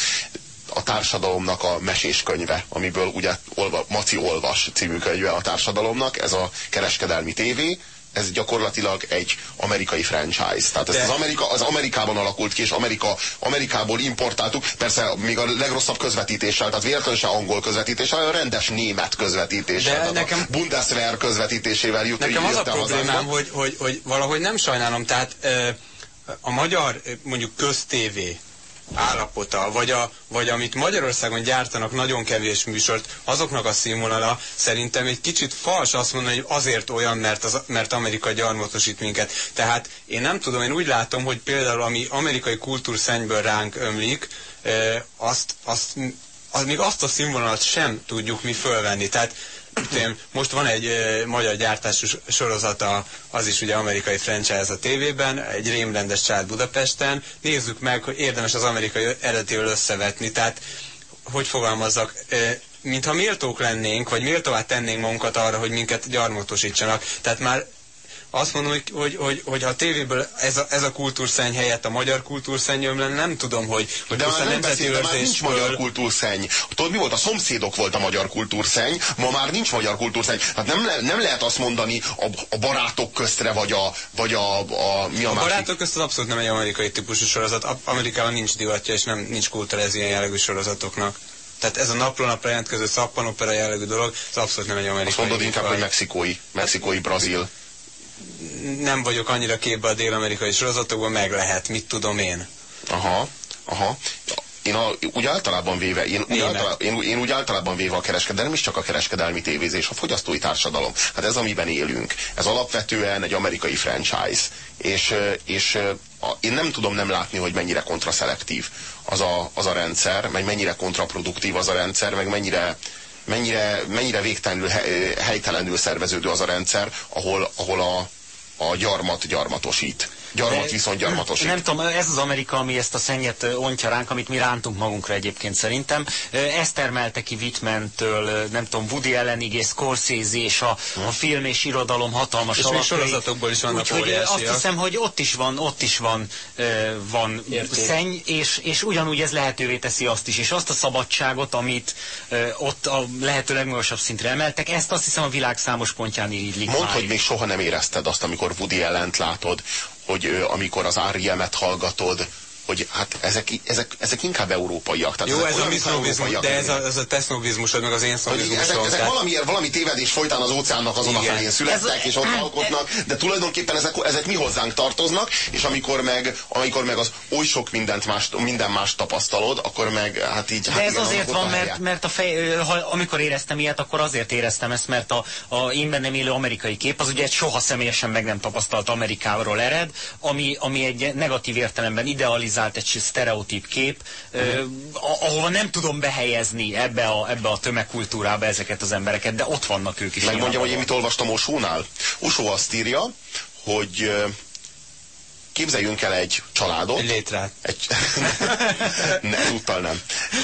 a társadalomnak a meséskönyve, amiből ugye olva, Maci Olvas című könyve a társadalomnak, ez a kereskedelmi tévé, ez gyakorlatilag egy amerikai franchise. Tehát ez az, Amerika, az Amerikában alakult ki, és Amerika, Amerikából importáltuk, persze még a legrosszabb közvetítéssel, tehát véletlenül se angol közvetítéssel, hanem rendes német közvetítéssel. De nekem, a Bundeswehr közvetítésével jut. Nekem az a problémám, hogy, hogy, hogy valahogy nem sajnálom, tehát a magyar mondjuk köztévé, állapota, vagy, a, vagy amit Magyarországon gyártanak nagyon kevés műsort, azoknak a színvonala szerintem egy kicsit fals azt mondani, hogy azért olyan, mert, az, mert Amerika gyarmatosít minket. Tehát én nem tudom, én úgy látom, hogy például ami amerikai kultúrszennyből ránk ömlik, azt, azt, az, még azt a színvonalat sem tudjuk mi fölvenni. Tehát most van egy e, magyar gyártású sorozata, az is ugye amerikai franchise a tévében, egy rémrendes család Budapesten. Nézzük meg, hogy érdemes az amerikai eredetével összevetni. Tehát, hogy fogalmazzak, e, mintha méltók lennénk, vagy méltóvá tennénk magunkat arra, hogy minket gyarmatosítsanak. Tehát már azt mondom, hogy, hogy, hogy, hogy ha a tévéből ez a, ez a kultúrszenny helyett a magyar kultúrszenny jön nem tudom, hogy, hogy de már nem beszél, de már nincs magyar kultúrszenny. Tudod, mi volt? A szomszédok volt a magyar kultúrszenny, ma már nincs magyar kultúrszenny. Hát nem, le, nem lehet azt mondani a, a barátok köztre, vagy a, vagy a, a mi a, a másik? barátok közt az abszolút nem egy amerikai típusú sorozat. Amerikában nincs divatja, és nem nincs kultúra ez ilyen jellegű sorozatoknak. Tehát ez a napról napra jelentkező szappanopera jellegű dolog, ez abszolút nem egy amerikai. Azt mondod inkább, hogy mexikói, mexikói, brazil nem vagyok annyira képbe a dél-amerikai sorozatokban, meg lehet, mit tudom én. Aha, aha. Én a, úgy általában véve, én úgy, általában, én, én úgy általában véve a kereskedelem is csak a kereskedelmi tévézés, a fogyasztói társadalom. Hát ez, amiben élünk. Ez alapvetően egy amerikai franchise. És, és a, én nem tudom nem látni, hogy mennyire kontraszelektív az a, az a rendszer, meg mennyire kontraproduktív az a rendszer, meg mennyire mennyire, mennyire végtelenül helytelenül szerveződő az a rendszer, ahol, ahol a, a gyarmat gyarmatosít. Gyarmat viszont gyarmatosít. Nem tudom, ez az Amerika, ami ezt a szennyet ontja ránk, amit mi rántunk magunkra egyébként szerintem. Ezt termelte ki Whitman-től, nem tudom, Woody Allenig és Scorsese és a, a film és irodalom hatalmas és alapjai. sorozatokból is vannak Úgyhogy azt hiszem, hogy ott is van, ott is van, van szenny, és, és ugyanúgy ez lehetővé teszi azt is. És azt a szabadságot, amit ott a lehető legmagasabb szintre emeltek, ezt azt hiszem a világ számos pontján így Mondd, hogy még soha nem érezted azt, amikor Woody Allent látod, hogy amikor az R.E.M-et hallgatod, hogy hát ezek, ezek, ezek inkább európaiak. Tehát Jó, ez a mi sznobizmus, de ez a, ez a te sznobizmusod, meg az én sznobizmusom. Ezek, ezek tehát... valami, valami tévedés folytán az óceánnak azon Igen. a felén születtek, ez, és ott alkotnak, de tulajdonképpen ezek, ezek mi hozzánk tartoznak, és amikor meg, amikor meg az oly sok mindent más, minden más tapasztalod, akkor meg hát így... De hát ez igen, azért van, mert, mert a fej, ha, amikor éreztem ilyet, akkor azért éreztem ezt, mert a, a én bennem élő amerikai kép az ugye egy soha személyesen meg nem tapasztalt Amerikáról ered, ami, ami egy negatív értelemben idealizált, egy sztereotíp kép, uh-huh. ahova nem tudom behelyezni ebbe a, ebbe a tömegkultúrába ezeket az embereket, de ott vannak ők is. Megmondjam, hogy én mit olvastam Osónál? Osó azt írja, hogy képzeljünk el egy családot. Egy létrát. Egy, <laughs> ne, úttal nem.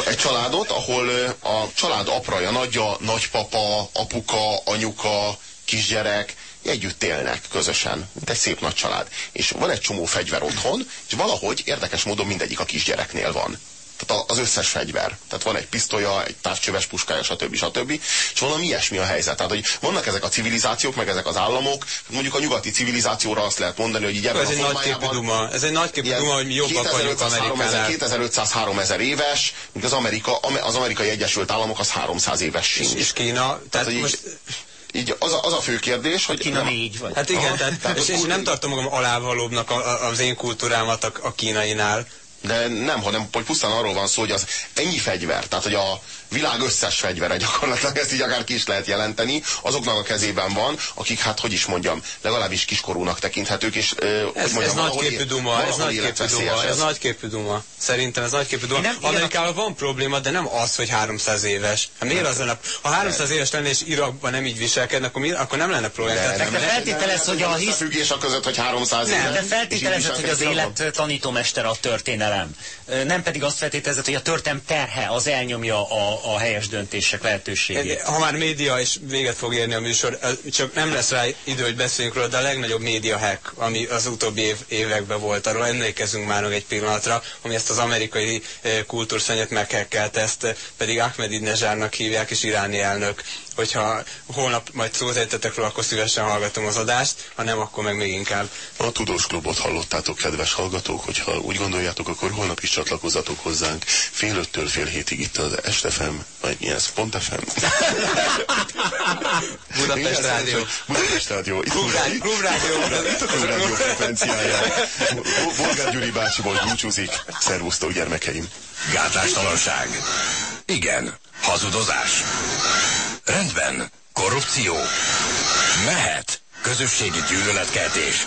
Egy családot, ahol a család apraja, nagyja, nagypapa, apuka, anyuka, kisgyerek, együtt élnek közösen, mint egy szép nagy család. És van egy csomó fegyver otthon, és valahogy érdekes módon mindegyik a kisgyereknél van. Tehát az összes fegyver. Tehát van egy pisztolya, egy távcsöves puskája, stb. stb. És valami ilyesmi a helyzet. Tehát, hogy vannak ezek a civilizációk, meg ezek az államok, mondjuk a nyugati civilizációra azt lehet mondani, hogy így ebben ez a egy nagy duma. Ez egy nagyképű duma, hogy mi jobbak vagyunk Amerikánál. 2500-3000 éves, mint az, Amerika, az amerikai Egyesült Államok az 300 éves sincs. És, és Kína, tehát, tehát most... Így, így az a, az a fő kérdés, hogy... Kína négy vagy. Hát igen, tehát, tehát és, és nem tartom magam alávalóbbnak az én kultúrámat a, a kínainál. De nem, hanem hogy pusztán arról van szó, hogy az ennyi fegyver, tehát hogy a, világ összes fegyvere gyakorlatilag, ezt így akár ki is lehet jelenteni, azoknak a kezében van, akik hát, hogy is mondjam, legalábbis kiskorúnak tekinthetők, és ez, hogy mondjam, ez nagyképű duma, ez nagyképű duma, ez nagyképű duma. Szerintem ez nagyképű duma. Nem, Amerikában van probléma, de nem az, hogy 300 éves. Hát miért az lenne? Ha 300 éves lenne és Irakban nem így viselkedne, akkor, mi, akkor nem lenne probléma. De, nem, de feltételez, hogy a hisz... függés a között, hogy 300 éves. Nem, de feltételezett, hogy az élet tanítómester a történelem. Nem pedig azt feltételezett, hogy a történelem terhe az elnyomja a, a helyes döntések lehetőségét. Ha már média is véget fog érni a műsor, csak nem lesz rá idő, hogy beszéljünk róla, de a legnagyobb média hack, ami az utóbbi év, években volt, arról emlékezünk már egy pillanatra, ami ezt az amerikai kultúrszennyet meghekkelte, ezt pedig Ahmedinejadnak hívják, és iráni elnök hogyha holnap majd szót ejtetek róla, akkor szívesen hallgatom az adást, ha nem, akkor meg még inkább. A Tudós Klubot hallottátok, kedves hallgatók, hogyha úgy gondoljátok, akkor holnap is csatlakozzatok hozzánk fél öttől fél hétig itt az Estefem, vagy mi ez, Pont FM? <laughs> Budapest Rádió. Budapest Rádió. Klub Rádió. Itt a Klub Rádió frekvenciáján. Bolgár Gyuri bácsiból búcsúzik. Szervusztok, gyermekeim. Gátlástalanság. Igen. Hazudozás. Rendben. Korrupció. Mehet. Közösségi gyűlöletkeltés.